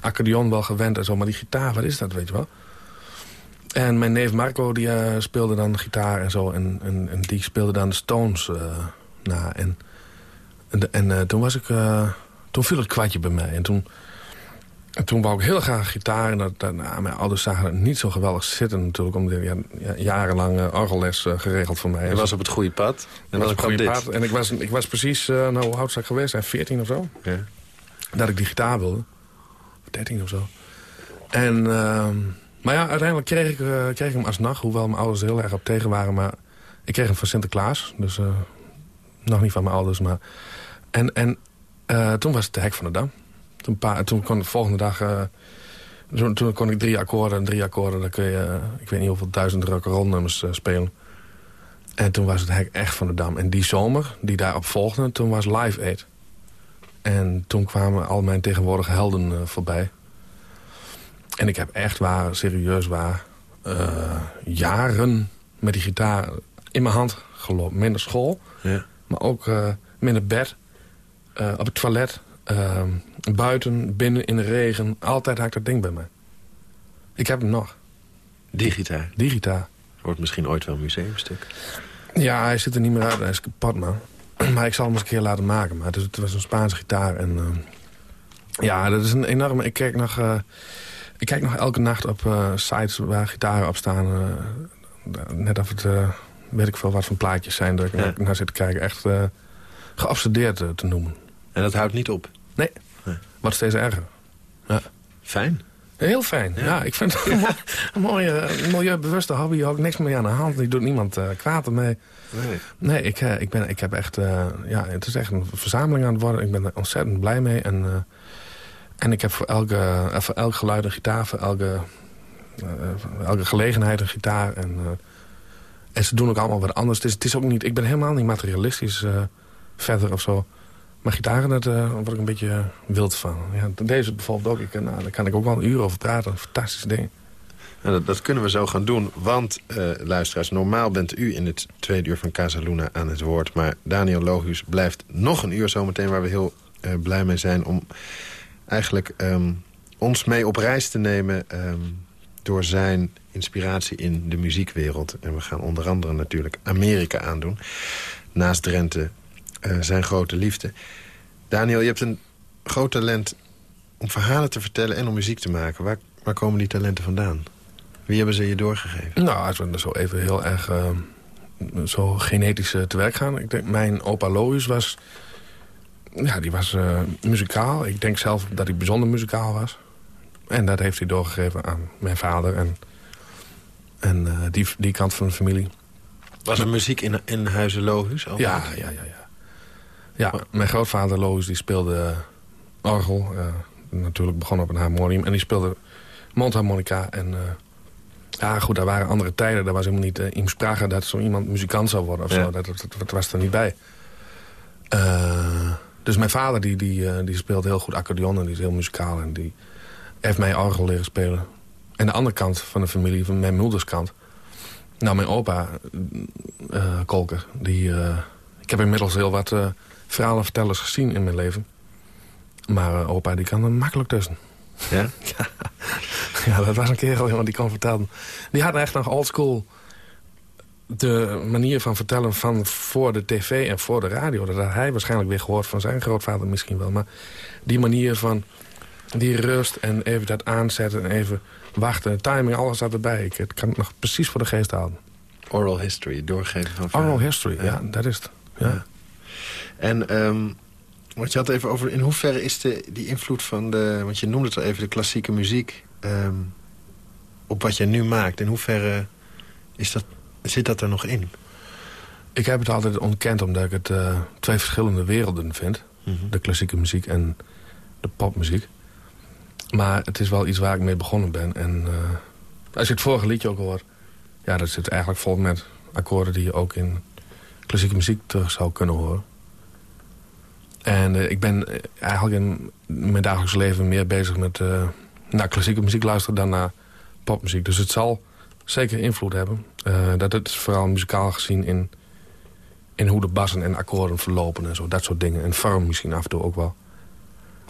accordeon wel gewend en zo, maar die gitaar, wat is dat, weet je wel? En mijn neef Marco, die eh, speelde dan gitaar en zo. En, en, en die speelde dan de Stones eh, na. En, en, en eh, toen was ik... eh, toen viel het kwartje bij mij. En toen, en toen wou ik heel graag gitaar. En dat, dat, nou, mijn ouders zagen het niet zo geweldig zitten natuurlijk. Omdat ja, ja, jarenlang eh, orgelles eh, geregeld voor mij. Je was op het goede pad. En was een kwam goede dit. paard. En ik was, ik was precies, eh, nou hoe oud zou ik geweest zijn? 14 of zo? Ja. Dat ik die gitaar wilde. Of 13 of zo. En, ehm, maar ja, uiteindelijk kreeg ik, eh, kreeg ik hem alsnog. Hoewel mijn ouders er heel erg op tegen waren. Maar ik kreeg hem van Sinterklaas. Dus nog niet van mijn ouders. Maar... En, en toen was het de hek van de Dam. Toen, pa, toen kon ik de volgende dag... eh, toen, toen kon ik drie akkoorden. En drie akkoorden, dan kun je... eh, ik weet niet hoeveel duizend rock'n'roll nummers eh, spelen. En toen was het hek echt van de Dam. En die zomer, die daarop volgde, toen was Live Aid. En toen kwamen al mijn tegenwoordige helden voorbij. En ik heb echt waar, serieus waar, jaren met die gitaar in mijn hand gelopen. Minder school, Ja. maar ook eh minder bed, op het toilet, eh, buiten, binnen, in de regen. Altijd ik dat ding bij me. Ik heb hem nog, Die gitaar. die gitaar. Wordt misschien ooit wel een museumstuk. Ja, hij ziet er niet meer uit. Hij is kapot, man. <clears throat> Maar ik zal hem eens een keer laten maken. Maar het, was een Spaanse gitaar. En, eh, ja, dat is een enorme... Ik kijk nog, eh, ik kijk nog elke nacht op eh, sites waar gitaren op staan. eh, net of het, weet ik veel wat voor plaatjes zijn... dat ik Ja. naar zit te kijken. Echt geobsedeerd te noemen. En dat houdt niet op. Nee, wordt steeds erger. Ja. Fijn. Heel fijn, ja. ik vind het <laughs> een mooie, milieubewuste hobby. Ook niks meer aan de hand. Die doet niemand uh, kwaad ermee. Nee, nee ik, uh, ik, ben, ik heb echt... Uh, ja, het is echt een verzameling aan het worden. Ik ben er ontzettend blij mee. En, en ik heb voor elke, voor elk geluid een gitaar. Voor elke, elke gelegenheid een gitaar. En, en ze doen ook allemaal wat anders. Het is, het is ook niet, ik ben helemaal niet materialistisch verder of zo. Maar gitaren, daar uh, word ik een beetje wild van. Ja, deze bijvoorbeeld ook. Ik, nou, daar kan ik ook wel een uur over praten. Fantastisch ding. dat, dat, kunnen we zo gaan doen. Want, uh, luisteraars, normaal bent u in het tweede uur van Casa Luna aan het woord. Maar Daniel Logus blijft nog een uur zometeen... waar we heel blij mee zijn om eigenlijk um, ons mee op reis te nemen... Um, door zijn inspiratie in de muziekwereld. En we gaan onder andere natuurlijk Amerika aandoen. Naast Drenthe uh, zijn grote liefde. Daniel, je hebt een groot talent om verhalen te vertellen en om muziek te maken. Waar, waar komen die talenten vandaan? Wie hebben ze je doorgegeven? Nou, als we zo even heel erg uh, zo genetisch uh, te werk gaan. Ik denk, mijn opa Lois was... Ja, die was uh, muzikaal. Ik denk zelf dat hij bijzonder muzikaal was. En dat heeft hij doorgegeven aan mijn vader en, en die, die kant van de familie. Was er muziek in, in Huizen Logus? Ja, ja, ja, ja. Ja, mijn grootvader Loos die speelde orgel. Uh, natuurlijk begon op een harmonium. En die speelde mondharmonica. En uh, ja, goed, daar waren andere tijden. Daar was helemaal niet uh, in sprake dat zo iemand muzikant zou worden of zo. Dat, dat, dat, was er niet bij. dus mijn vader die, die, die speelt heel goed accordeon en die is heel muzikaal. En die heeft mij orgel leren spelen. En de andere kant van de familie, van mijn moederskant... Nou, mijn opa, Kolker, die... ik heb inmiddels heel wat verhalenvertellers gezien in mijn leven. Maar uh, opa, die kan er makkelijk tussen. <laughs> Ja? ja, dat was een kerel jongen, die kon vertellen. Die had echt nog oldschool de manier van vertellen van voor de tv en voor de radio. Dat had hij waarschijnlijk weer gehoord van zijn grootvader misschien wel. Maar die manier van die rust en even dat aanzetten en even wachten. Timing, alles zat erbij. Ik het kan het nog precies voor de geest houden. Oral history, doorgeven van verhalen. Oral history, ja, dat is het. ja. En um, wat je had even over, in hoeverre is de, die invloed van de... want je noemde het al even, de klassieke muziek... Um, op wat je nu maakt. In hoeverre is dat, zit dat er nog in? Ik heb het altijd ontkend omdat ik het uh, twee verschillende werelden vind. Mm -hmm. De klassieke muziek en de popmuziek. Maar het is wel iets waar ik mee begonnen ben. En uh, als je het vorige liedje ook hoort... ja, dat zit eigenlijk vol met akkoorden die je ook in klassieke muziek terug zou kunnen horen. En uh, ik ben eh, eigenlijk in mijn dagelijks leven meer bezig met uh, naar klassieke muziek luisteren dan naar popmuziek. Dus het zal zeker invloed hebben. Uh, dat het vooral muzikaal gezien in, in hoe de bassen en akkoorden verlopen en zo. Dat soort dingen. En vorm misschien af en toe ook wel.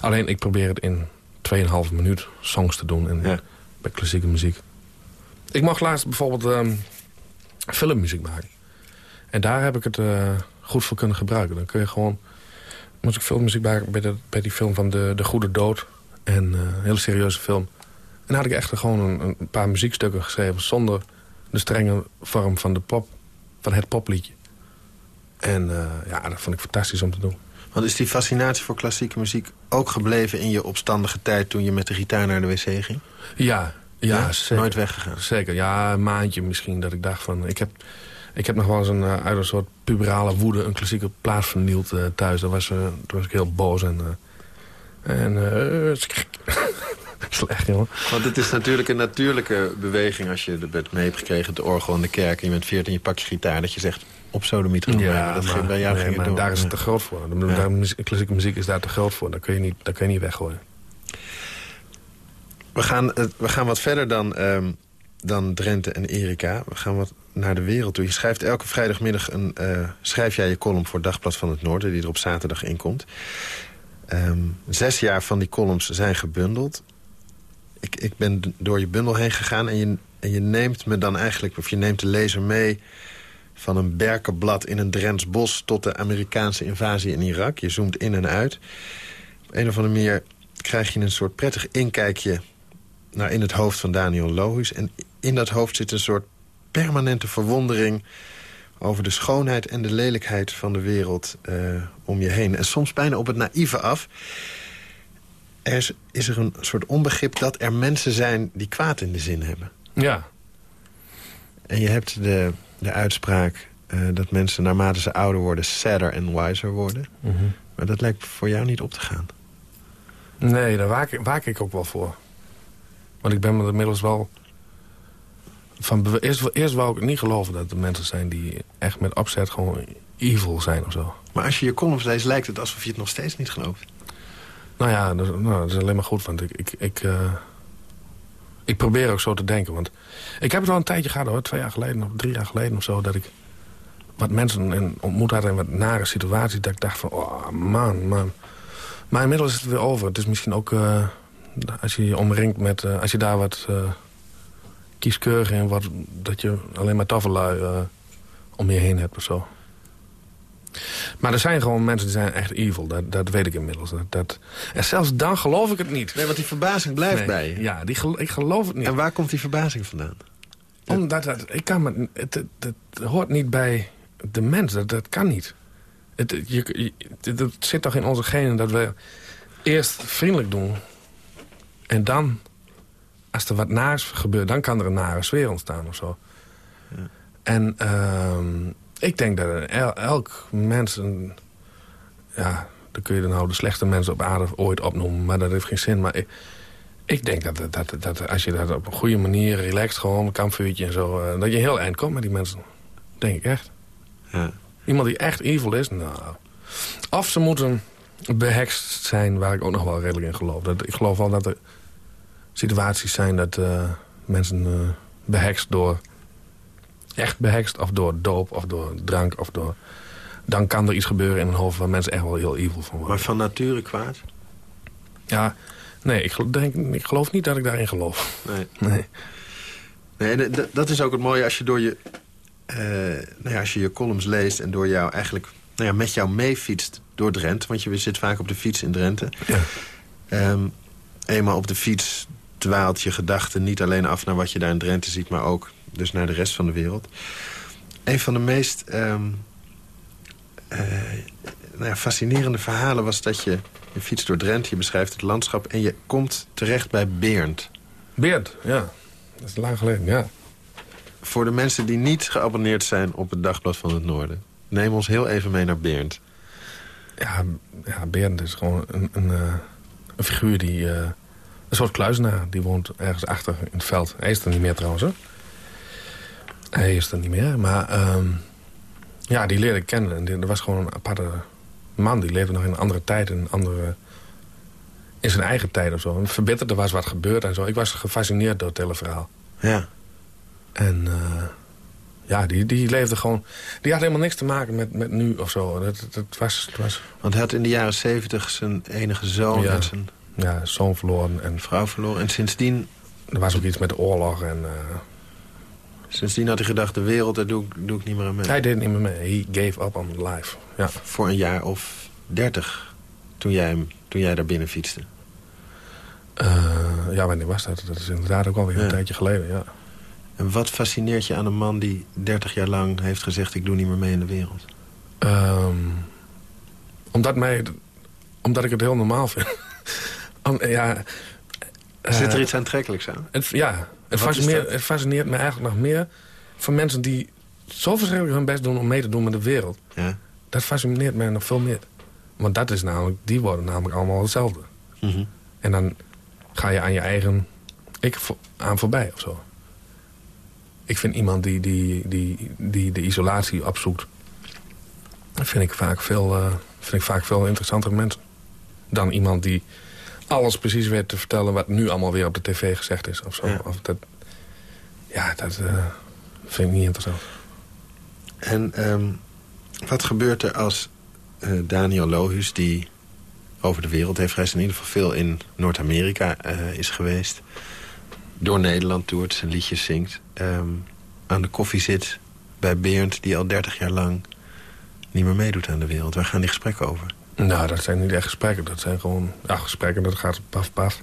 Alleen ik probeer het in 2,5 minuut songs te doen en ja. bij klassieke muziek. Ik mag laatst bijvoorbeeld um, filmmuziek maken. En daar heb ik het goed voor kunnen gebruiken. Dan kun je gewoon moest ik filmmuziek maken bij, de, bij die film van De, de Goede Dood. En uh, een hele serieuze film. En dan had ik echt gewoon een, een, paar muziekstukken geschreven... zonder de strenge vorm van, de pop, van het popliedje. En uh, ja, dat vond ik fantastisch om te doen. Want is die fascinatie voor klassieke muziek ook gebleven... in je opstandige tijd toen je met de gitaar naar de wc ging? Ja, ja, ja zeker. Nooit weggegaan? Zeker, ja, een maandje misschien dat ik dacht van... Ik heb, ik heb nog wel eens een, uh, uit een soort puberale woede een klassieke plaat vernield uh, thuis. Daar was, uh, was ik heel boos en... en <laughs> slecht, jongen. Want het is natuurlijk een natuurlijke beweging... als je de bed mee hebt gekregen, de orgel in de kerk... en je bent 14 je pak je gitaar, dat je zegt op sodomiet gaan ja, dat maar, bij jou nee, maar daar is het te groot voor. Ja. Daar, klassieke muziek is daar te groot voor. Dat kun je niet, dat kun je niet weggooien. We gaan, we gaan wat verder dan, um, dan Drenthe en Erika. We gaan wat naar de wereld toe. Je schrijft elke vrijdagmiddag een, uh, schrijf jij je column voor Dagblad van het Noorden... die er op zaterdag inkomt. Um, zes jaar van die columns zijn gebundeld. Ik, ik ben door je bundel heen gegaan en je, en je neemt me dan eigenlijk... of je neemt de lezer mee van een berkenblad in een Drents bos... tot de Amerikaanse invasie in Irak. Je zoomt in en uit. Op een of andere manier krijg je een soort prettig inkijkje... naar in het hoofd van Daniel Lohuis. En in dat hoofd zit een soort permanente verwondering over de schoonheid en de lelijkheid van de wereld uh, om je heen. En soms bijna op het naïeve af. er is, is er een soort onbegrip dat er mensen zijn die kwaad in de zin hebben. Ja. En je hebt de, de uitspraak eh, dat mensen naarmate ze ouder worden... sadder en wiser worden. Mhm. Maar dat lijkt voor jou niet op te gaan. Nee, daar waak, ik- waak ik ook wel voor. Want ik ben me inmiddels wel... Van eerst, eerst wou ik het niet geloven dat er mensen zijn die echt met opzet gewoon evil zijn of zo. Maar als je je columns leest, lijkt het alsof je het nog steeds niet gelooft. Nou ja, dat, nou, dat is alleen maar goed, want ik, ik, ik, eh, ik probeer ook zo te denken. Want ik heb het al een tijdje gehad, hoor, twee jaar geleden of drie jaar geleden of zo... dat ik wat mensen ontmoet had in wat nare situaties... dat ik dacht van, oh man, man. Maar inmiddels is het weer over. Het is misschien ook, eh, als je je omringt met... eh, als je daar wat kieskeurig in wordt... dat je alleen maar tafellui uh, om je heen hebt of zo. Maar er zijn gewoon mensen die zijn echt evil. Dat, dat weet ik inmiddels. Dat, dat... En zelfs dan geloof ik het niet. Nee, want die verbazing blijft Nee, bij je. Ja, die ik geloof het niet. En waar komt die verbazing vandaan? Omdat dat, ik kan me, het, het, het hoort niet bij de mens. Dat, dat kan niet. Het, je, je- het, het zit toch in onze genen dat we eerst vriendelijk doen. En dan, als er wat naars gebeurt, dan kan er een nare sfeer ontstaan of zo. En ehm, ik denk dat el- elk mens... Een, ja, dan kun je dan nou de slechte mensen op aarde ooit opnoemen. Maar dat heeft geen zin. Maar ik, ik denk dat, dat, dat, dat als je dat op een goede manier relaxed, gewoon een kampvuurtje en zo... eh, dat je heel eind komt met die mensen. Denk ik echt. Ja. Iemand die echt evil is, nou... Of ze moeten behekst zijn, waar ik ook nog wel redelijk in geloof. Dat, ik geloof wel dat er situaties zijn dat eh, mensen eh behekst door... Echt behekst, of door doop, of door drank, of door... Dan kan er iets gebeuren in hun hoofd waar mensen echt wel heel evil van worden. Maar van nature kwaad? Ja, nee, ik, denk, ik geloof niet dat ik daarin geloof. Nee. <laughs> Nee. Nee, en d- dat is ook het mooie als je door je, eh, nou ja, als je je columns leest en door jou eigenlijk nou ja, met jou meefietst door Drenthe. Want je zit vaak op de fiets in Drenthe. Ja. Ehm, eenmaal op de fiets dwaalt je gedachten niet alleen af naar wat je daar in Drenthe ziet, maar ook dus naar de rest van de wereld. Een van de meest ehm, eh, nou ja, fascinerende verhalen was dat je, je fietst door Drenthe, je beschrijft het landschap en je komt terecht bij Bernd. Beert, ja. Dat is lang geleden, ja. Voor de mensen die niet geabonneerd zijn op het Dagblad van het Noorden... neem ons heel even mee naar Bernd. Ja, ja Berend is gewoon een, een, eh, een figuur die... eh, een soort kluizenaar. Die woont ergens achter in het veld. Hij is er niet meer trouwens, hoor. Hij is er niet meer, maar... ehm, ja, die leerde ik kennen. En die- er was gewoon een aparte man. Die leefde nog in een andere tijd. In, een andere, in zijn eigen tijd of zo. En verbitterd, er was wat gebeurd en zo. Ik was gefascineerd door het hele verhaal. Ja. En eh, ja, die, die leefde gewoon... Die had helemaal niks te maken met, met nu of zo. Dat, dat was Want hij had in de jaren zeventig zijn enige zoon Ja. en zijn ja, zoon verloren. En vrouw verloren. En sindsdien, er was ook iets met de oorlog. En eh, sindsdien had hij gedacht... de wereld, daar doe, ik- doe ik niet meer aan mee. hij deed niet meer mee. He gave up on life. Ja. Voor een jaar of dertig, toen jij, hem, toen jij daar binnen fietste. Eh, ja, wanneer was dat? Dat is inderdaad ook alweer Ja. een tijdje geleden, ja. En wat fascineert je aan een man die dertig jaar lang heeft gezegd... ik doe niet meer mee in de wereld? Ehm, omdat, mij, omdat ik het heel normaal vind. Ja, Zit er eh, iets aantrekkelijks aan? Het, ja, het fascineert, dat? het fascineert me eigenlijk nog meer... van mensen die zo verschrikkelijk hun best doen om mee te doen met de wereld. Ja. Dat fascineert mij nog veel meer. Want dat is namelijk, die worden namelijk allemaal hetzelfde. Mhm. En dan ga je aan je eigen ik aan voorbij of zo. Ik vind iemand die, die, die, die de isolatie opzoekt... vind ik vaak veel, eh, vind ik vaak veel interessantere mensen. Dan iemand die alles precies weet te vertellen... wat nu allemaal weer op de tv gezegd is of zo. Ja. Of dat, ja, dat eh, vind ik niet interessant. En ehm, wat gebeurt er als eh, Daniel Lohus, die over de wereld heeft gereisd... in ieder geval veel in Noord-Amerika eh, is geweest... door Nederland toert, zijn liedjes zingt... ehm, aan de koffie zit bij Berend, die al 30 jaar lang niet meer meedoet aan de wereld. Waar gaan die gesprekken over? Nou, dat zijn niet echt gesprekken. Dat zijn gewoon ja, gesprekken, dat gaat paf, paf.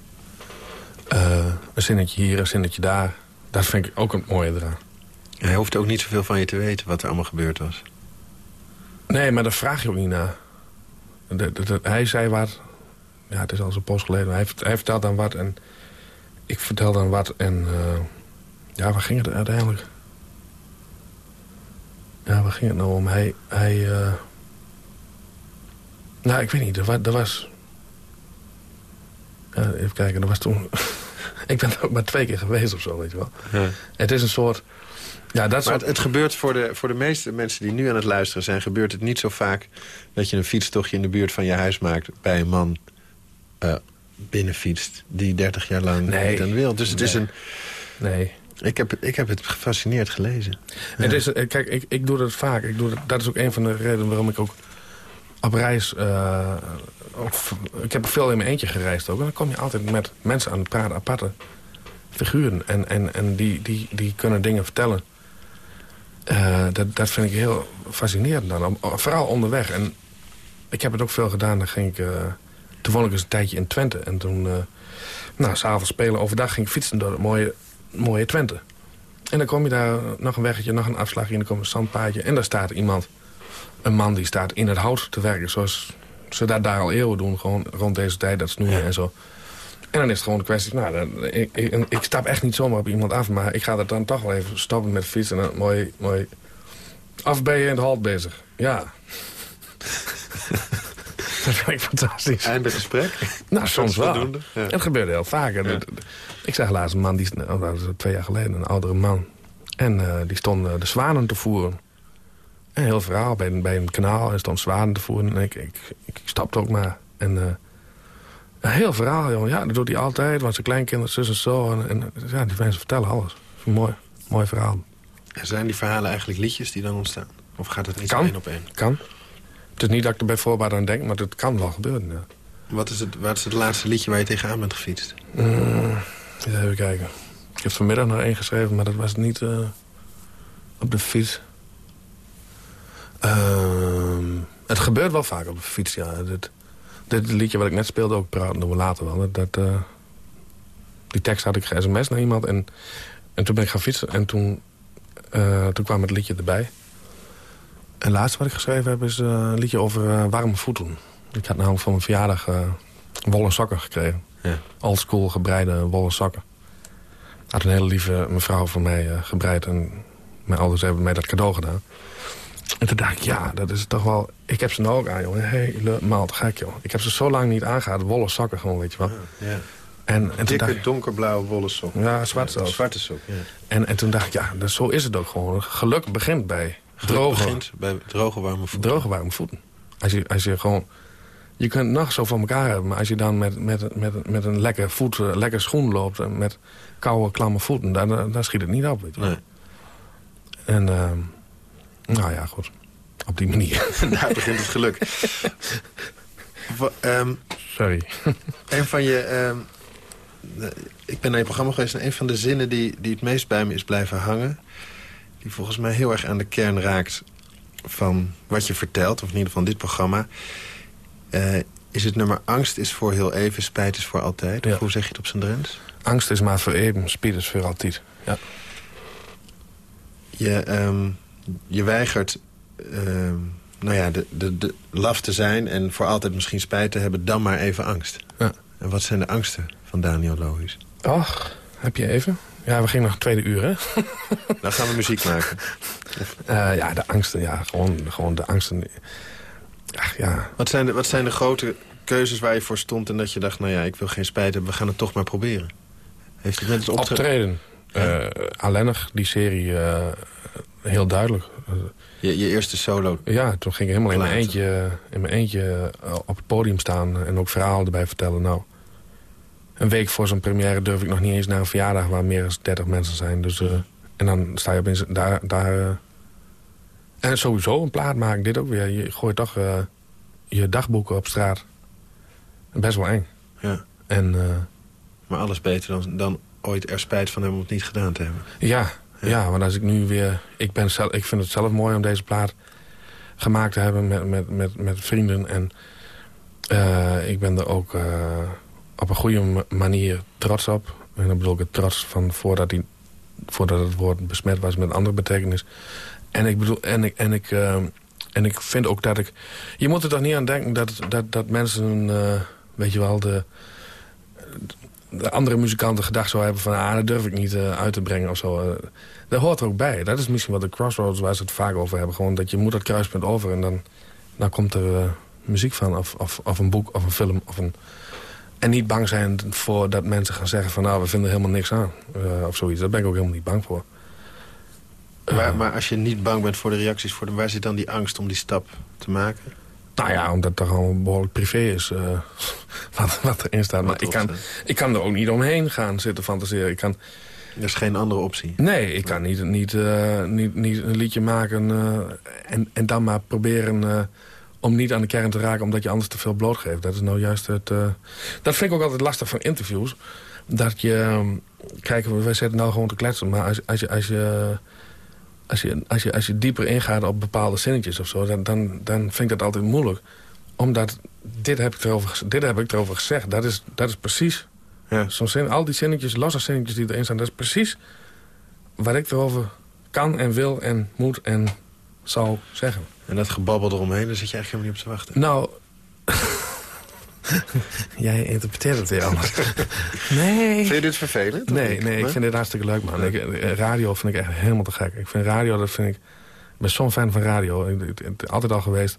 Eh, een zinnetje hier, een zinnetje daar. Dat vind ik ook een mooie eraan. Hij hoeft ook niet zoveel van je te weten wat er allemaal gebeurd was. Nee, maar daar vraag je ook niet naar. Hij zei wat ja, het is al zo'n post geleden. Hij, hij vertelt dan wat en ik vertel dan wat. En uh, ja, waar ging het uiteindelijk? Ja, waar ging het nou om? Hij... hij uh, nou, ik weet niet. Er, er was... Ja, even kijken, er was toen... <laughs> ik ben er ook maar twee keer geweest of zo, weet je wel. Ja. Het is een soort... Ja, dat maar het, het, gebeurt voor de, voor de meeste mensen die nu aan het luisteren zijn... gebeurt het niet zo vaak dat je een fietstochtje in de buurt van je huis maakt... bij een man uh, binnenfietst die 30 jaar lang nee. niet aan wil. Dus het is een... Nee. Ik heb, ik heb het gefascineerd gelezen. Het is, eh, kijk, ik, ik doe dat vaak. Ik doe dat, dat is ook een van de redenen waarom ik ook op reis... Uh, ik heb veel in mijn eentje gereisd ook. En dan kom je altijd met mensen aan het praten, aparte figuren. En, en, en die, die, die kunnen dingen vertellen. Uh, dat, dat vind ik heel fascinerend dan. Vooral onderweg. En ik heb het ook veel gedaan. Dan ging ik... Uh, toen ik eens een tijdje in Twente. En toen... Uh, nou, s'avonds spelen. Overdag ging ik fietsen door het mooie, mooie Twente. En dan kom je daar nog een weggetje, nog een afslagje... en dan komt een zandpaadje. En daar staat iemand. Een man die staat in het hout te werken. Zoals ze dat daar al eeuwen doen. Gewoon rond deze tijd, dat snoeien en zo. En dan is het gewoon de kwestie, nou, dan, ik, ik, ik, stap echt niet zomaar op iemand af... maar ik ga er dan toch wel even stoppen met fietsen. En dan mooi, mooi... Af ben je in het halt bezig. Ja. <laughs> dat vind ik fantastisch. Einde gesprek? Nou, soms wel. Ja. Het gebeurde heel vaak. Ik zag laatst een man, die, dat was twee jaar geleden, een oudere man. En uh, die stond de zwanen te voeren. Een heel verhaal bij, bij een kanaal. Hij stond zwanen te voeren. En ik, ik, ik, stapte ook maar. En... Uh, een heel verhaal, jongen. Ja, dat doet hij altijd. Want zijn kleinkinderen, zus en zo. En, en ja, die mensen vertellen alles. mooi, mooi verhaal. En zijn die verhalen eigenlijk liedjes die dan ontstaan? Of gaat het niet één op één? Kan. Het is niet dat ik er bij voorbaat aan denk, maar het kan wel gebeuren. Ja. Wat, is het, wat is het laatste liedje waar je tegenaan bent gefietst? Uh, even kijken. Ik heb vanmiddag nog één geschreven, maar dat was niet uh, op de fiets. Uh, het gebeurt wel vaak op de fiets, ja. Het, dit liedje wat ik net speelde, ook praten we later wel. Dat, uh, die tekst had ik ge-sms naar iemand. En, en toen ben ik gaan fietsen. En toen, uh, toen kwam het liedje erbij. En het laatste wat ik geschreven heb is uh, een liedje over warme voeten. Ik had namelijk voor mijn verjaardag wollen sokken gekregen. Ja. Oldschool gebreide wollen sokken. Had een hele lieve mevrouw van mij gebreid. En mijn ouders hebben mij dat cadeau gedaan. En toen dacht ik, ja, dat is toch wel... Ik heb ze nou ook aan, jongen. Helemaal te gek, joh. Ik heb ze zo lang niet aangehad. Wollen sokken gewoon, weet je wel. Ja, ja. En, en Dikke, dacht, donkerblauwe wollen sokken. Ja, zwart ja, Zwarte sok, ja. En, en toen dacht ik, ja, dat, zo is het ook gewoon. Geluk begint bij droge... begint bij droge warme voeten. Droge warme voeten. Als je, als je gewoon... Je kunt nog zo van elkaar hebben, maar als je dan met, met, met, met een lekker, voet, eh, lekker schoen loopt... met koude, klamme voeten, dan, dan schiet het niet op, weet je wel. Nee. En... Uh, nou ja, goed. Op die manier. <laughs> Daar begint het geluk. um, Sorry. een van je... Um, ik ben naar je programma geweest en een van de zinnen die, die het meest bij me is blijven hangen... die volgens mij heel erg aan de kern raakt van wat je vertelt... of in ieder geval dit programma... Uh, is het nummer angst is voor heel even, spijt is voor altijd. Hoe zeg je het op zijn Drents? Angst is maar voor even, spijt is voor altijd. Ja. Je, um, je weigert uh, nou ja, de, de, de laf te zijn en voor altijd misschien spijt te hebben... dan maar even angst. Ja. En wat zijn de angsten van Daniel Lohuis? Ach, heb je even? Ja, we gingen nog een tweede uur, hè? <laughs> Dan gaan we muziek maken. Uh, ja, de angsten, ja, gewoon, gewoon de angsten. Ach, ja. Wat zijn, de, wat zijn de grote keuzes waar je voor stond... en dat je dacht, nou ja, ik wil geen spijt hebben, we gaan het toch maar proberen? Heeft het met het optreden? optreden. Uh, alleenig, die serie, uh, heel duidelijk. Je, je eerste solo? Ja, toen ging ik helemaal in mijn, eentje, in mijn eentje eh, op het podium staan... en ook verhalen erbij vertellen. Nou, een week voor zo'n première durf ik nog niet eens naar een verjaardag... waar meer dan 30 mensen zijn. Dus, uh, en dan sta je opeens daar... daar uh, en sowieso een plaat maken, dit ook weer. Je gooit toch uh, je dagboeken op straat. Best wel eng. Ja. En, maar alles beter dan, dan ooit er spijt van hebben om het niet gedaan te hebben. Ja, ja, want als ik nu weer... Ik, ben zelf, ik vind het zelf mooi om deze plaat gemaakt te hebben met, met, met, met vrienden. En uh, ik ben er ook uh, op een goede manier trots op. En dan bedoel ik het trots van voordat, die, voordat het woord besmet was met een andere betekenis. En ik bedoel, en ik, en ik, uh, en ik vind ook dat ik... Je moet er toch niet aan denken dat, dat, dat mensen weet je wel, de, de andere muzikanten gedacht zou hebben van... ah, dat durf ik niet uh, uit te brengen of zo. Uh, dat hoort er ook bij. Dat is misschien wat de Crossroads waar ze het vaak over hebben. Gewoon dat je moet dat kruispunt over en dan, dan komt er uh, muziek van. Of, of, of een boek of een film. Of een... En niet bang zijn voor dat mensen gaan zeggen van... nou, we vinden er helemaal niks aan. of zoiets. Daar ben ik ook helemaal niet bang voor. Maar, maar als je niet bang bent voor de reacties... Voor de, waar zit dan die angst om die stap te maken? Nou ja, omdat het gewoon behoorlijk privé is uh, <laughs> wat, wat erin staat. Maar ik kan, ik kan er ook niet omheen gaan zitten fantaseren. Ik kan, er is geen andere optie? Nee, ik kan niet, niet, uh, niet, niet een liedje maken uh, en, en dan maar proberen om niet aan de kern te raken... omdat je anders te veel blootgeeft. Dat is nou juist het... dat vind ik ook altijd lastig van interviews. Dat je... Kijk, wij zitten nou gewoon te kletsen, maar als, als je... Als je als je, als je, als je dieper ingaat op bepaalde zinnetjes of zo... dan, dan, dan vind ik dat altijd moeilijk. Omdat, dit heb ik erover, dit heb ik erover gezegd. Dat is, dat is precies... Ja. Zo'n zin, al die zinnetjes, losse zinnetjes die erin staan... dat is precies wat ik erover kan en wil en moet en zal zeggen. En dat gebabbel eromheen, daar zit je eigenlijk helemaal niet op te wachten. Nou... <laughs> <laughs> Jij interpreteert het weer anders. <laughs> nee. Vind je dit vervelend? Nee, nee, ik vind dit hartstikke leuk, man. Ik, eh, radio vind ik echt helemaal te gek. Ik vind radio, dat vind ik... Ik ben zo'n fan van radio. Ik, ik, altijd al geweest.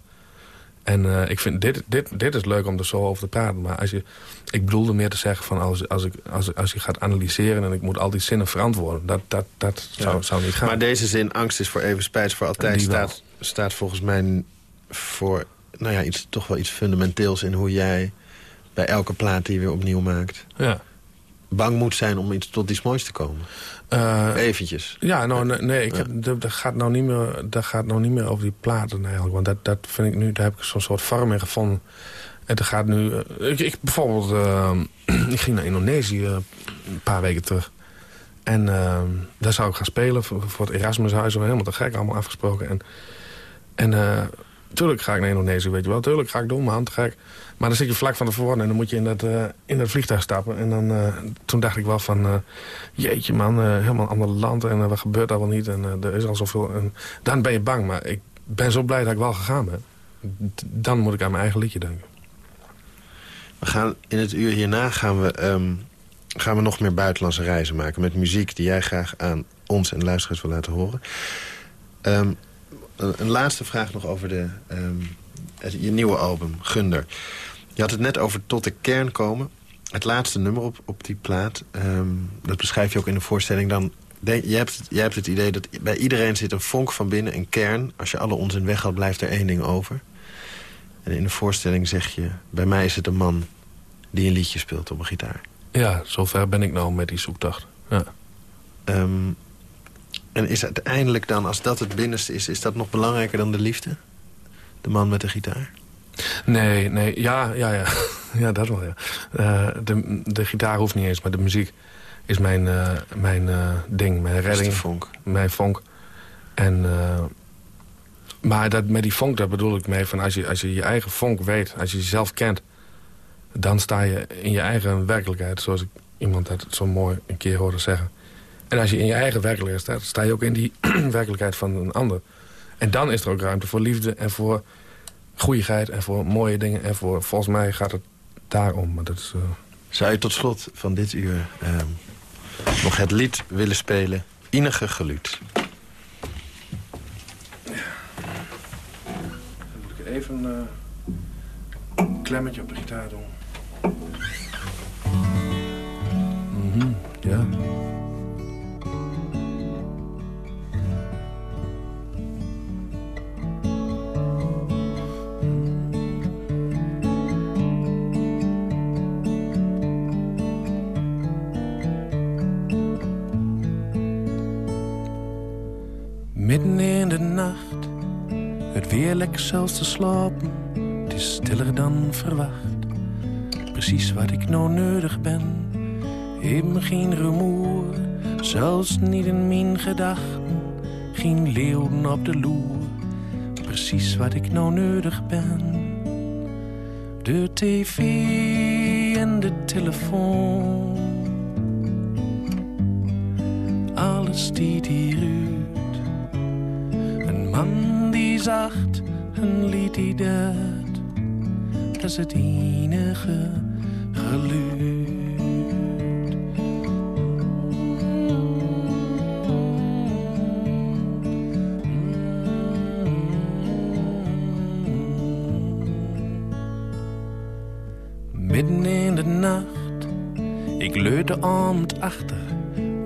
En uh, ik vind, dit, dit, dit is leuk om er zo over te praten. Maar als je, ik bedoelde meer te zeggen van als, als, ik, als, als je gaat analyseren... en ik moet al die zinnen verantwoorden, dat, dat, dat zou, zou niet gaan. Maar deze zin, angst is voor even spijt voor altijd... Staat, staat volgens mij voor nou ja, iets, toch wel iets fundamenteels in hoe jij bij elke plaat die je weer opnieuw maakt... Ja. bang moet zijn om iets, tot iets moois te komen. Uh, Eventjes. Ja, nou, nee, ik heb, dat, gaat nou niet meer, dat gaat nou niet meer over die platen eigenlijk. Want dat, dat vind ik nu, daar heb ik zo'n soort vorm in gevonden. En het gaat nu... Uh, ik, ik, bijvoorbeeld, uh, <clears throat> ik ging naar Indonesië een paar weken terug. En daar zou ik gaan spelen voor, voor het Erasmushuis. Helemaal te gek, allemaal afgesproken. En, en Tuurlijk ga ik naar Indonesië, weet je wel. Tuurlijk ga ik doen, maar gek. Maar dan zit je vlak van tevoren en dan moet je in dat, uh, in dat vliegtuig stappen. En dan, uh, toen dacht ik wel van, uh, jeetje man, helemaal een ander land. En wat gebeurt daar wel niet? En er is al zoveel. En dan ben je bang, maar ik ben zo blij dat ik wel gegaan ben. Dan moet ik aan mijn eigen liedje denken. We gaan in het uur hierna gaan we, um, gaan we nog meer buitenlandse reizen maken. Met muziek die jij graag aan ons en luisteraars wil laten horen. Um, een, laatste vraag nog over de, um, je nieuwe album, Gunder. Je had het net over tot de kern komen. Het laatste nummer op, op die plaat, um, dat beschrijf je ook in de voorstelling. Dan denk, je, hebt, je hebt het idee dat bij iedereen zit een vonk van binnen, een kern. Als je alle onzin weghaalt, blijft er één ding over. En in de voorstelling zeg je... bij mij is het een man die een liedje speelt op een gitaar. Ja, zover ben ik nou met die zoektocht. Ja. Um, en is uiteindelijk dan, als dat het binnenste is... is dat nog belangrijker dan de liefde? De man met de gitaar? Nee, nee, ja, ja, ja. <laughs> ja, dat wel, ja. Uh, de, de gitaar hoeft niet eens, maar de muziek is mijn, uh, mijn uh, ding, mijn redding. vonk. Mijn vonk. En, maar dat, met die vonk, daar bedoel ik mee... van als je, als je je eigen vonk weet, als je jezelf kent... dan sta je in je eigen werkelijkheid, zoals ik iemand dat zo mooi een keer hoorde zeggen. En als je in je eigen werkelijkheid staat... sta je ook in die <clears throat> werkelijkheid van een ander. En dan is er ook ruimte voor liefde en voor goeieheid... en voor mooie dingen. En voor, volgens mij gaat het daarom. Maar dat is, uh... Zou je tot slot van dit uur uh, nog het lied willen spelen? Inige geluid. Ja. Dan moet ik even uh, een klemmetje op de gitaar doen. Mm -hmm, ja. In de nacht, het weer lekker zelfs te slapen. Het is stiller dan verwacht, precies wat ik nou nodig ben. Even geen rumoer, zelfs niet in mijn gedachten. Geen leeuwen op de loer, precies wat ik nou nodig ben. De tv en de telefoon, alles die hier man die zacht een lied die dat, dat is het enige Midden in de nacht, ik leurde om het achter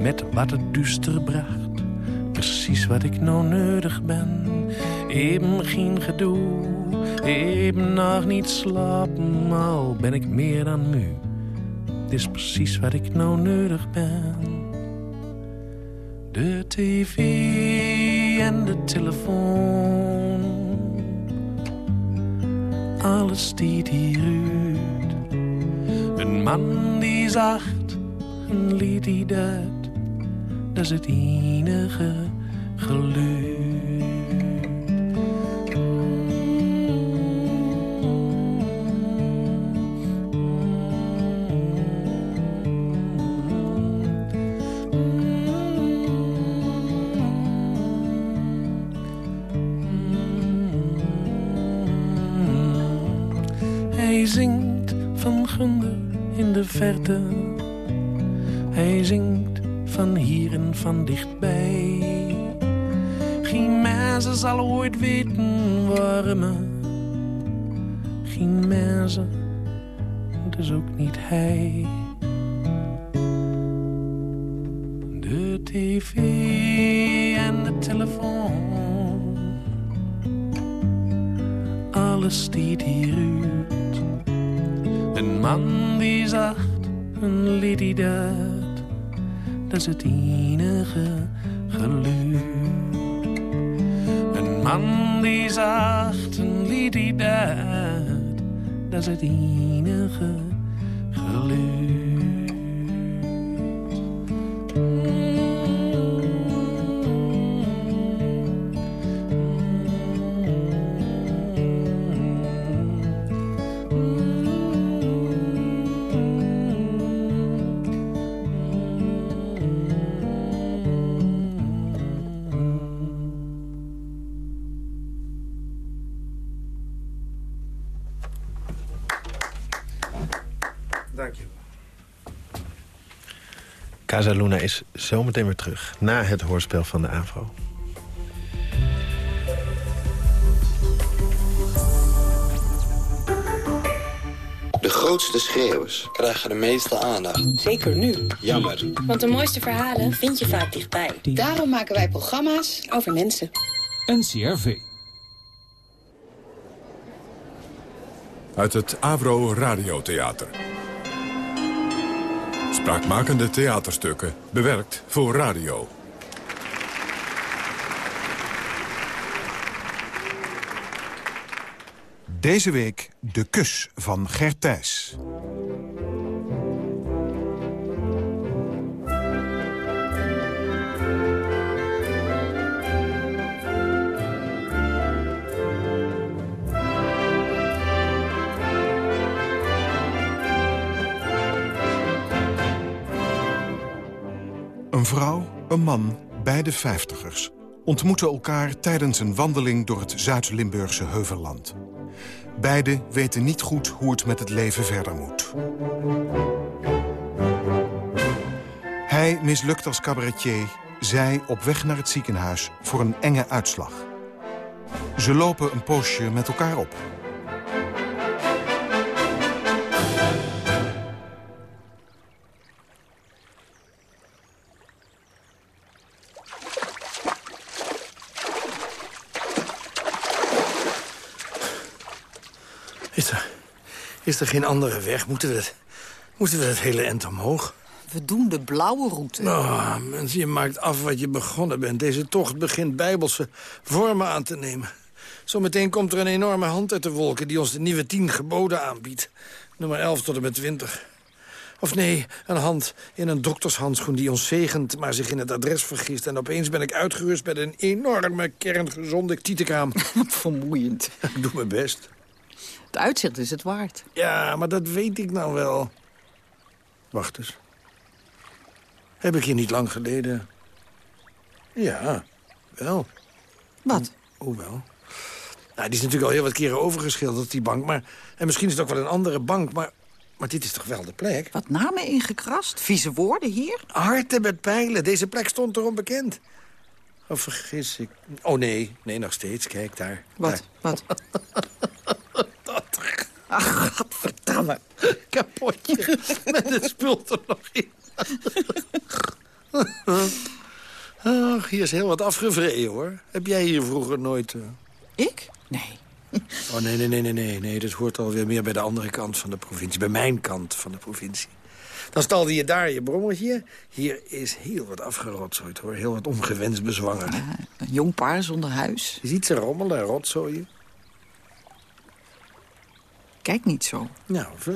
met wat het duister bracht. Precies wat ik nou nodig ben, even geen gedoe, even nog niet slapen, al ben ik meer dan mu. Het is precies wat ik nou nodig ben. De tv en de telefoon, alles stiet hieruit. Een man die zacht, een lied die dat, dat is het enige geluid. Hij dat Casa Luna is zometeen weer terug. Na het hoorspel van de AVRO. De grootste schreeuwers krijgen de meeste aandacht. Zeker nu. Jammer. Want de mooiste verhalen vind je vaak dichtbij. Daarom maken wij programma's over mensen. NCRV. Uit het Avro Radiotheater. Spraakmakende theaterstukken, bewerkt voor radio. Deze week De Kus van Gert. Een man, beide vijftigers... ontmoeten elkaar tijdens een wandeling door het Zuid-Limburgse Heuvelland. Beiden weten niet goed hoe het met het leven verder moet. Hij mislukt als cabaretier, zij op weg naar het ziekenhuis voor een enge uitslag. Ze lopen een poosje met elkaar op. is er geen andere weg? Moeten we, het, moeten we het hele end omhoog? We doen de blauwe route. Oh, mensen, je maakt af wat je begonnen bent. Deze tocht begint bijbelse vormen aan te nemen. Zometeen komt er een enorme hand uit de wolken... die ons de nieuwe tien geboden aanbiedt. Nummer 11 tot en met 20. Of nee, een hand in een doktershandschoen die ons zegent... maar zich in het adres vergist. En opeens ben ik uitgerust met een enorme kerngezonde tietenkraam. <laughs> Vermoeiend. ik doe mijn best. Het uitzicht is het waard. Ja, maar dat weet ik nou wel. Wacht eens. Heb ik hier niet lang geleden... Ja, wel. Wat? Hoewel. Nou, die is natuurlijk al heel wat keren overgeschilderd, die bank. Maar, en misschien is het ook wel een andere bank, maar... Maar dit is toch wel de plek? Wat namen ingekrast? Vieze woorden hier? Harten met pijlen. Deze plek stond erom bekend. Of vergis ik... Oh nee, nee, nog steeds. Kijk daar. Wat? Daar. Wat? <laughs> Dat Ach, godverdamme. kapotje. <laughs> Met het spul er nog in. <laughs> Ach, hier is heel wat afgevreden, hoor. Heb jij hier vroeger nooit... eh, Ik? Nee. Oh, nee, nee, nee, nee, nee, nee. Dat hoort alweer meer bij de andere kant van de provincie. Bij mijn kant van de provincie. Dan stalde je daar je brommertje. Hier is heel wat afgerotzooid, hoor. Heel wat ongewenst bezwangerd. Ja, een jong paar zonder huis. Je ziet ze rommelen en rotzooien. Kijk niet zo. Nou, v-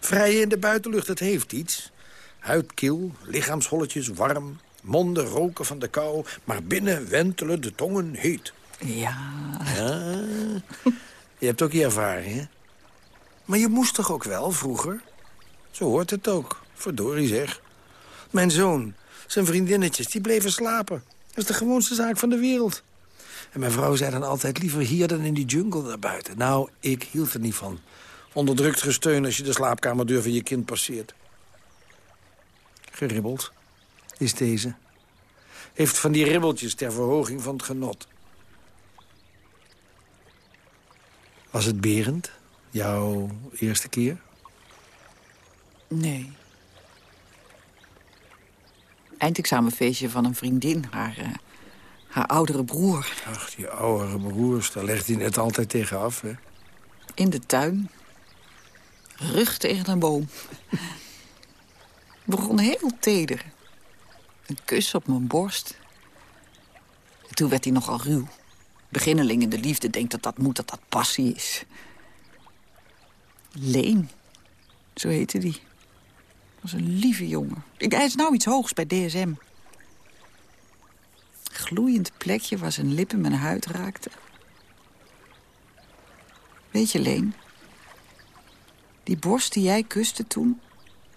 vrijen in de buitenlucht, dat heeft iets. Huidkil, lichaamsholletjes warm, monden roken van de kou... maar binnen wentelen de tongen heet. Ja, Ja, je hebt ook je ervaring, hè? Maar je moest toch ook wel, vroeger? Zo hoort het ook. Verdorie zeg. Mijn zoon, zijn vriendinnetjes, die bleven slapen. Dat is de gewoonste zaak van de wereld. En mijn vrouw zei dan altijd liever hier dan in die jungle daar buiten. Nou, ik hield er niet van. Onderdrukt gesteun als je de slaapkamerdeur van je kind passeert. Geribbeld is deze. Heeft van die ribbeltjes ter verhoging van het genot. Was het Berend, jouw eerste keer? nee. Eindexamenfeestje van een vriendin, haar, eh, haar oudere broer. Ach, die oudere broers, daar legt hij net altijd tegen af, hè? In de tuin. Rug tegen een boom. Begon heel teder. Een kus op mijn borst. En toen werd hij nogal ruw. Beginneling in de liefde denkt dat dat moet, dat dat passie is. Leen, zo heette die. Was een lieve jongen. Hij is nou iets hoogs bij DSM. Gloeiend plekje waar zijn lippen mijn huid raakten. Weet je, Leen? Die borst die jij kuste toen...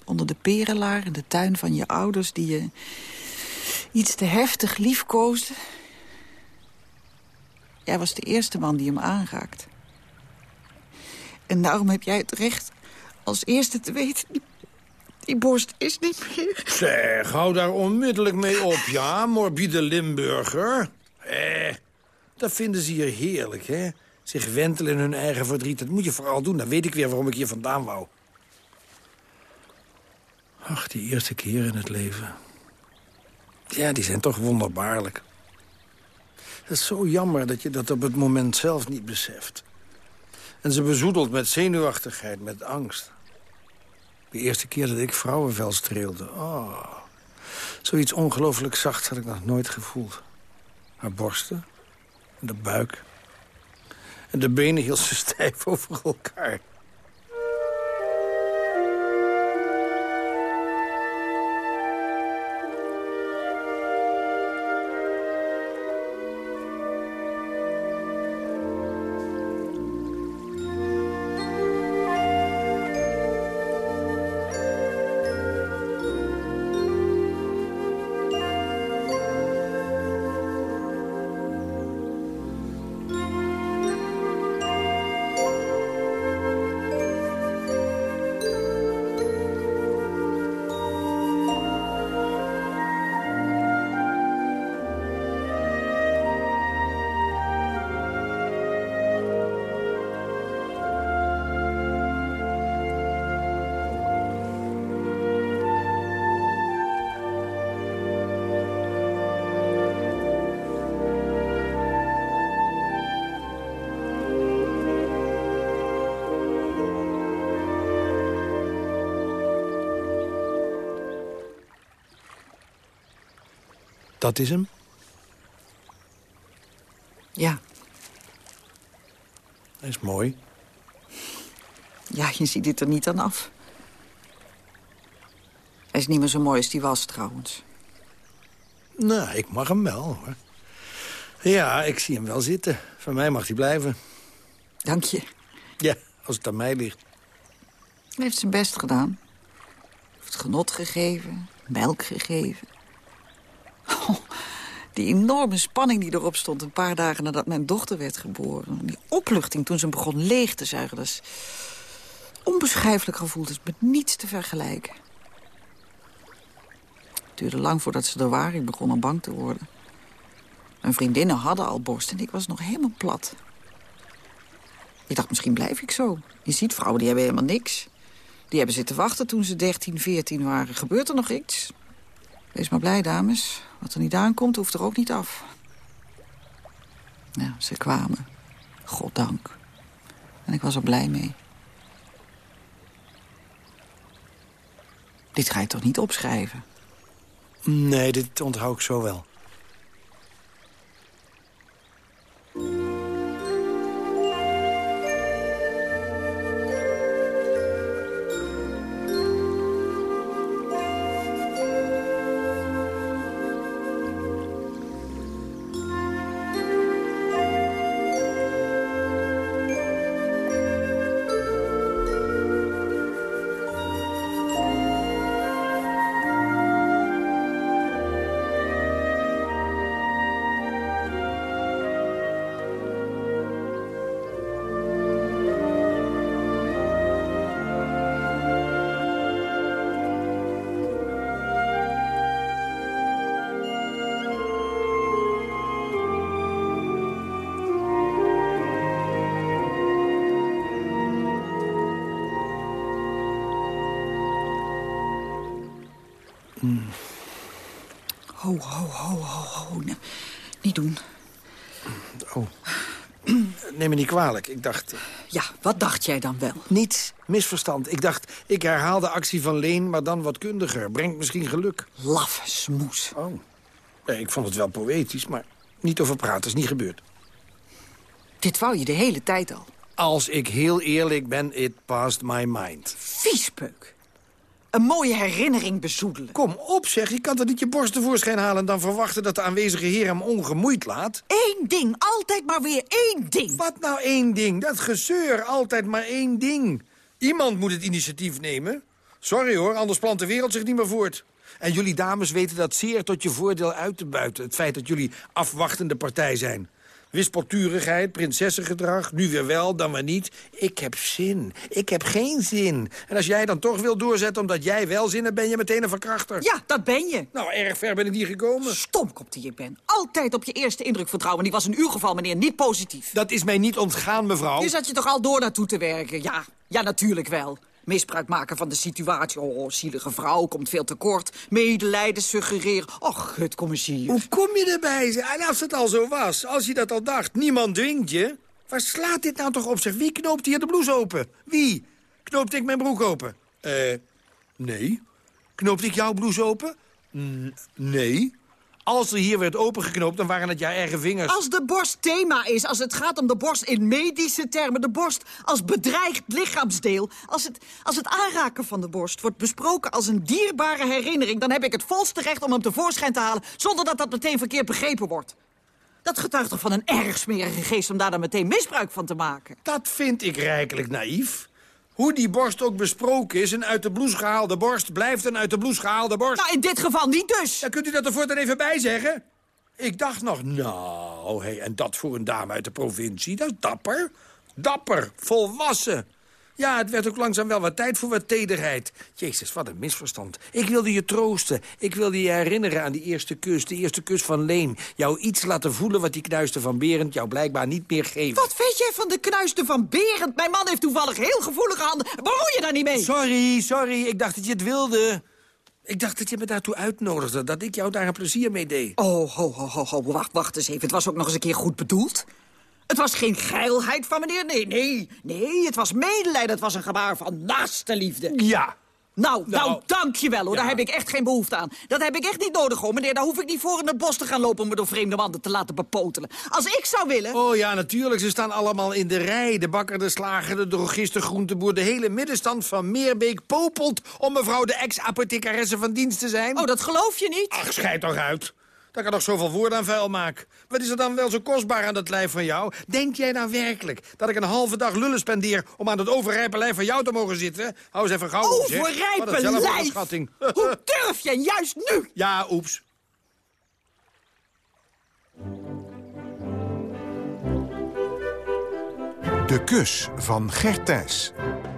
onder de perelaar in de tuin van je ouders... die je iets te heftig liefkoosde... Jij was de eerste man die hem aanraakt. En daarom heb jij het recht als eerste te weten... die, die borst is niet meer... Zeg, hou daar onmiddellijk mee op, ja, morbide Limburger. Eh, dat vinden ze hier heerlijk, hè? Zich wentelen in hun eigen verdriet. Dat moet je vooral doen, dan weet ik weer waarom ik hier vandaan wou. Ach, die eerste keer in het leven. Ja, die zijn toch wonderbaarlijk. Het is zo jammer dat je dat op het moment zelf niet beseft. En ze bezoedelt met zenuwachtigheid, met angst. De eerste keer dat ik vrouwenvel streelde. Oh, zoiets ongelooflijk zachts had ik nog nooit gevoeld. Haar borsten en de buik. En de benen hield ze <laughs> stijf over elkaar. Dat is hem. Ja, Dat is mooi. ja, je ziet het er niet aan af. Hij is niet meer zo mooi als die was, trouwens. Nou, ik mag hem wel, hoor. Ja, ik zie hem wel zitten. Van mij mag hij blijven. Dank je. Ja, als het aan mij ligt. Hij heeft zijn best gedaan. Heeft genot gegeven, melk gegeven. Oh, die enorme spanning die erop stond een paar dagen nadat mijn dochter werd geboren. Die opluchting toen ze begon leeg te zuigen. Dat is onbeschrijfelijk gevoel. Het is met niets te vergelijken. Het duurde lang voordat ze er waren. Ik begon al bang te worden. Mijn vriendinnen hadden al borst en ik was nog helemaal plat. Ik dacht, misschien blijf ik zo. Je ziet, vrouwen die hebben helemaal niks. Die hebben zitten wachten toen ze 13, 14 waren. Gebeurt er nog iets? Wees maar blij, dames. Wat er niet aankomt, hoeft er ook niet af. Ja, ze kwamen. Goddank. En ik was er blij mee. Dit ga je toch niet opschrijven? Nee, dit onthoud ik zo wel. Ho, ho, ho, ho, ho. Nee, niet doen. Oh. Neem me niet kwalijk. Ik dacht... Ja, wat dacht jij dan wel? Niets. Misverstand. Ik dacht, ik herhaal de actie van Leen, maar dan wat kundiger. Brengt misschien geluk. Laffe smoes. Oh. Nee, ik vond het wel poëtisch, maar niet over praten is niet gebeurd. Dit wou je de hele tijd al. Als ik heel eerlijk ben, it passed my mind. Viespeuk. Een mooie herinnering bezoedelen. Kom op zeg, je kan toch niet je borst tevoorschijn halen... en dan verwachten dat de aanwezige heer hem ongemoeid laat? Eén ding, altijd maar weer één ding. Wat nou één ding? Dat gezeur, altijd maar één ding. Iemand moet het initiatief nemen. Sorry hoor, anders plant de wereld zich niet meer voort. En jullie dames weten dat zeer tot je voordeel uit te buiten. Het feit dat jullie afwachtende partij zijn. Wispelturigheid, prinsessengedrag, nu weer wel, dan maar niet. Ik heb zin. Ik heb geen zin. En als jij dan toch wil doorzetten omdat jij wel zin hebt... ben je meteen een verkrachter. Ja, dat ben je. Nou, erg ver ben ik niet gekomen. Stomkop die je bent. Altijd op je eerste indruk vertrouwen. Die was in uw geval, meneer, niet positief. Dat is mij niet ontgaan, mevrouw. Je zat je toch al door naartoe te werken? Ja, ja, natuurlijk wel. Misbruik maken van de situatie. Oh, zielige vrouw, komt veel te kort. Medelijden suggereren. Och, het kom eens hier. Hoe kom je erbij? En als het al zo was, als je dat al dacht, niemand dwingt je... Waar slaat dit nou toch op zich? Wie knoopt hier de blouse open? Wie? Knoopte ik mijn broek open? Eh, nee. Knoopte ik jouw blouse open? Nee. Als er hier werd opengeknoopt, dan waren het jouw eigen vingers. Als de borst thema is, als het gaat om de borst in medische termen... de borst als bedreigd lichaamsdeel... als het, als het aanraken van de borst wordt besproken als een dierbare herinnering... dan heb ik het volste recht om hem tevoorschijn te halen... zonder dat dat meteen verkeerd begrepen wordt. Dat getuigt toch van een erg smerige geest om daar dan meteen misbruik van te maken? Dat vind ik rijkelijk naïef. Hoe die borst ook besproken is, een uit de blouse gehaalde borst... blijft een uit de blouse gehaalde borst. Nou, in dit geval niet dus. Dan kunt u dat er voortaan even bij zeggen. Ik dacht nog, nou, hey, en dat voor een dame uit de provincie, dat is dapper. Dapper, volwassen. Ja, het werd ook langzaam wel wat tijd voor wat tederheid. Jezus, wat een misverstand. Ik wilde je troosten. Ik wilde je herinneren aan die eerste kus. De eerste kus van Leen. Jou iets laten voelen wat die knuisten van Berend jou blijkbaar niet meer geeft. Wat weet jij van de knuisten van Berend? Mijn man heeft toevallig heel gevoelige handen. Bemoei je daar niet mee? Sorry, sorry. Ik dacht dat je het wilde. Ik dacht dat je me daartoe uitnodigde. Dat ik jou daar een plezier mee deed. Oh, ho, ho, ho, ho. Wacht, wacht eens even. Het was ook nog eens een keer goed bedoeld. Het was geen geilheid van meneer, nee, nee. Nee, het was medelijden, het was een gebaar van naaste liefde. Ja. Nou, nou, nou dank je wel, hoor. Ja. Daar heb ik echt geen behoefte aan. Dat heb ik echt niet nodig, hoor, meneer. Daar hoef ik niet voor in het bos te gaan lopen... om me door vreemde mannen te laten bepotelen. Als ik zou willen... Oh ja, natuurlijk. Ze staan allemaal in de rij. De bakker, de slager, de drogist, de groenteboer... de hele middenstand van Meerbeek popelt... om mevrouw de ex-apothecaresse van dienst te zijn. Oh, dat geloof je niet? Ach, schijt toch uit. Daar kan nog zoveel woorden aan vuil maken. Wat is er dan wel zo kostbaar aan dat lijf van jou? Denk jij nou werkelijk dat ik een halve dag lullen spendeer... om aan het overrijpe lijf van jou te mogen zitten? Hou eens even gauw op, zeg. Overrijpe lijf? Hoe durf je, juist nu? Ja, oeps. De kus van Gert Thijs.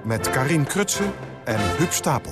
met Karin Krutsen en Huub Stapel.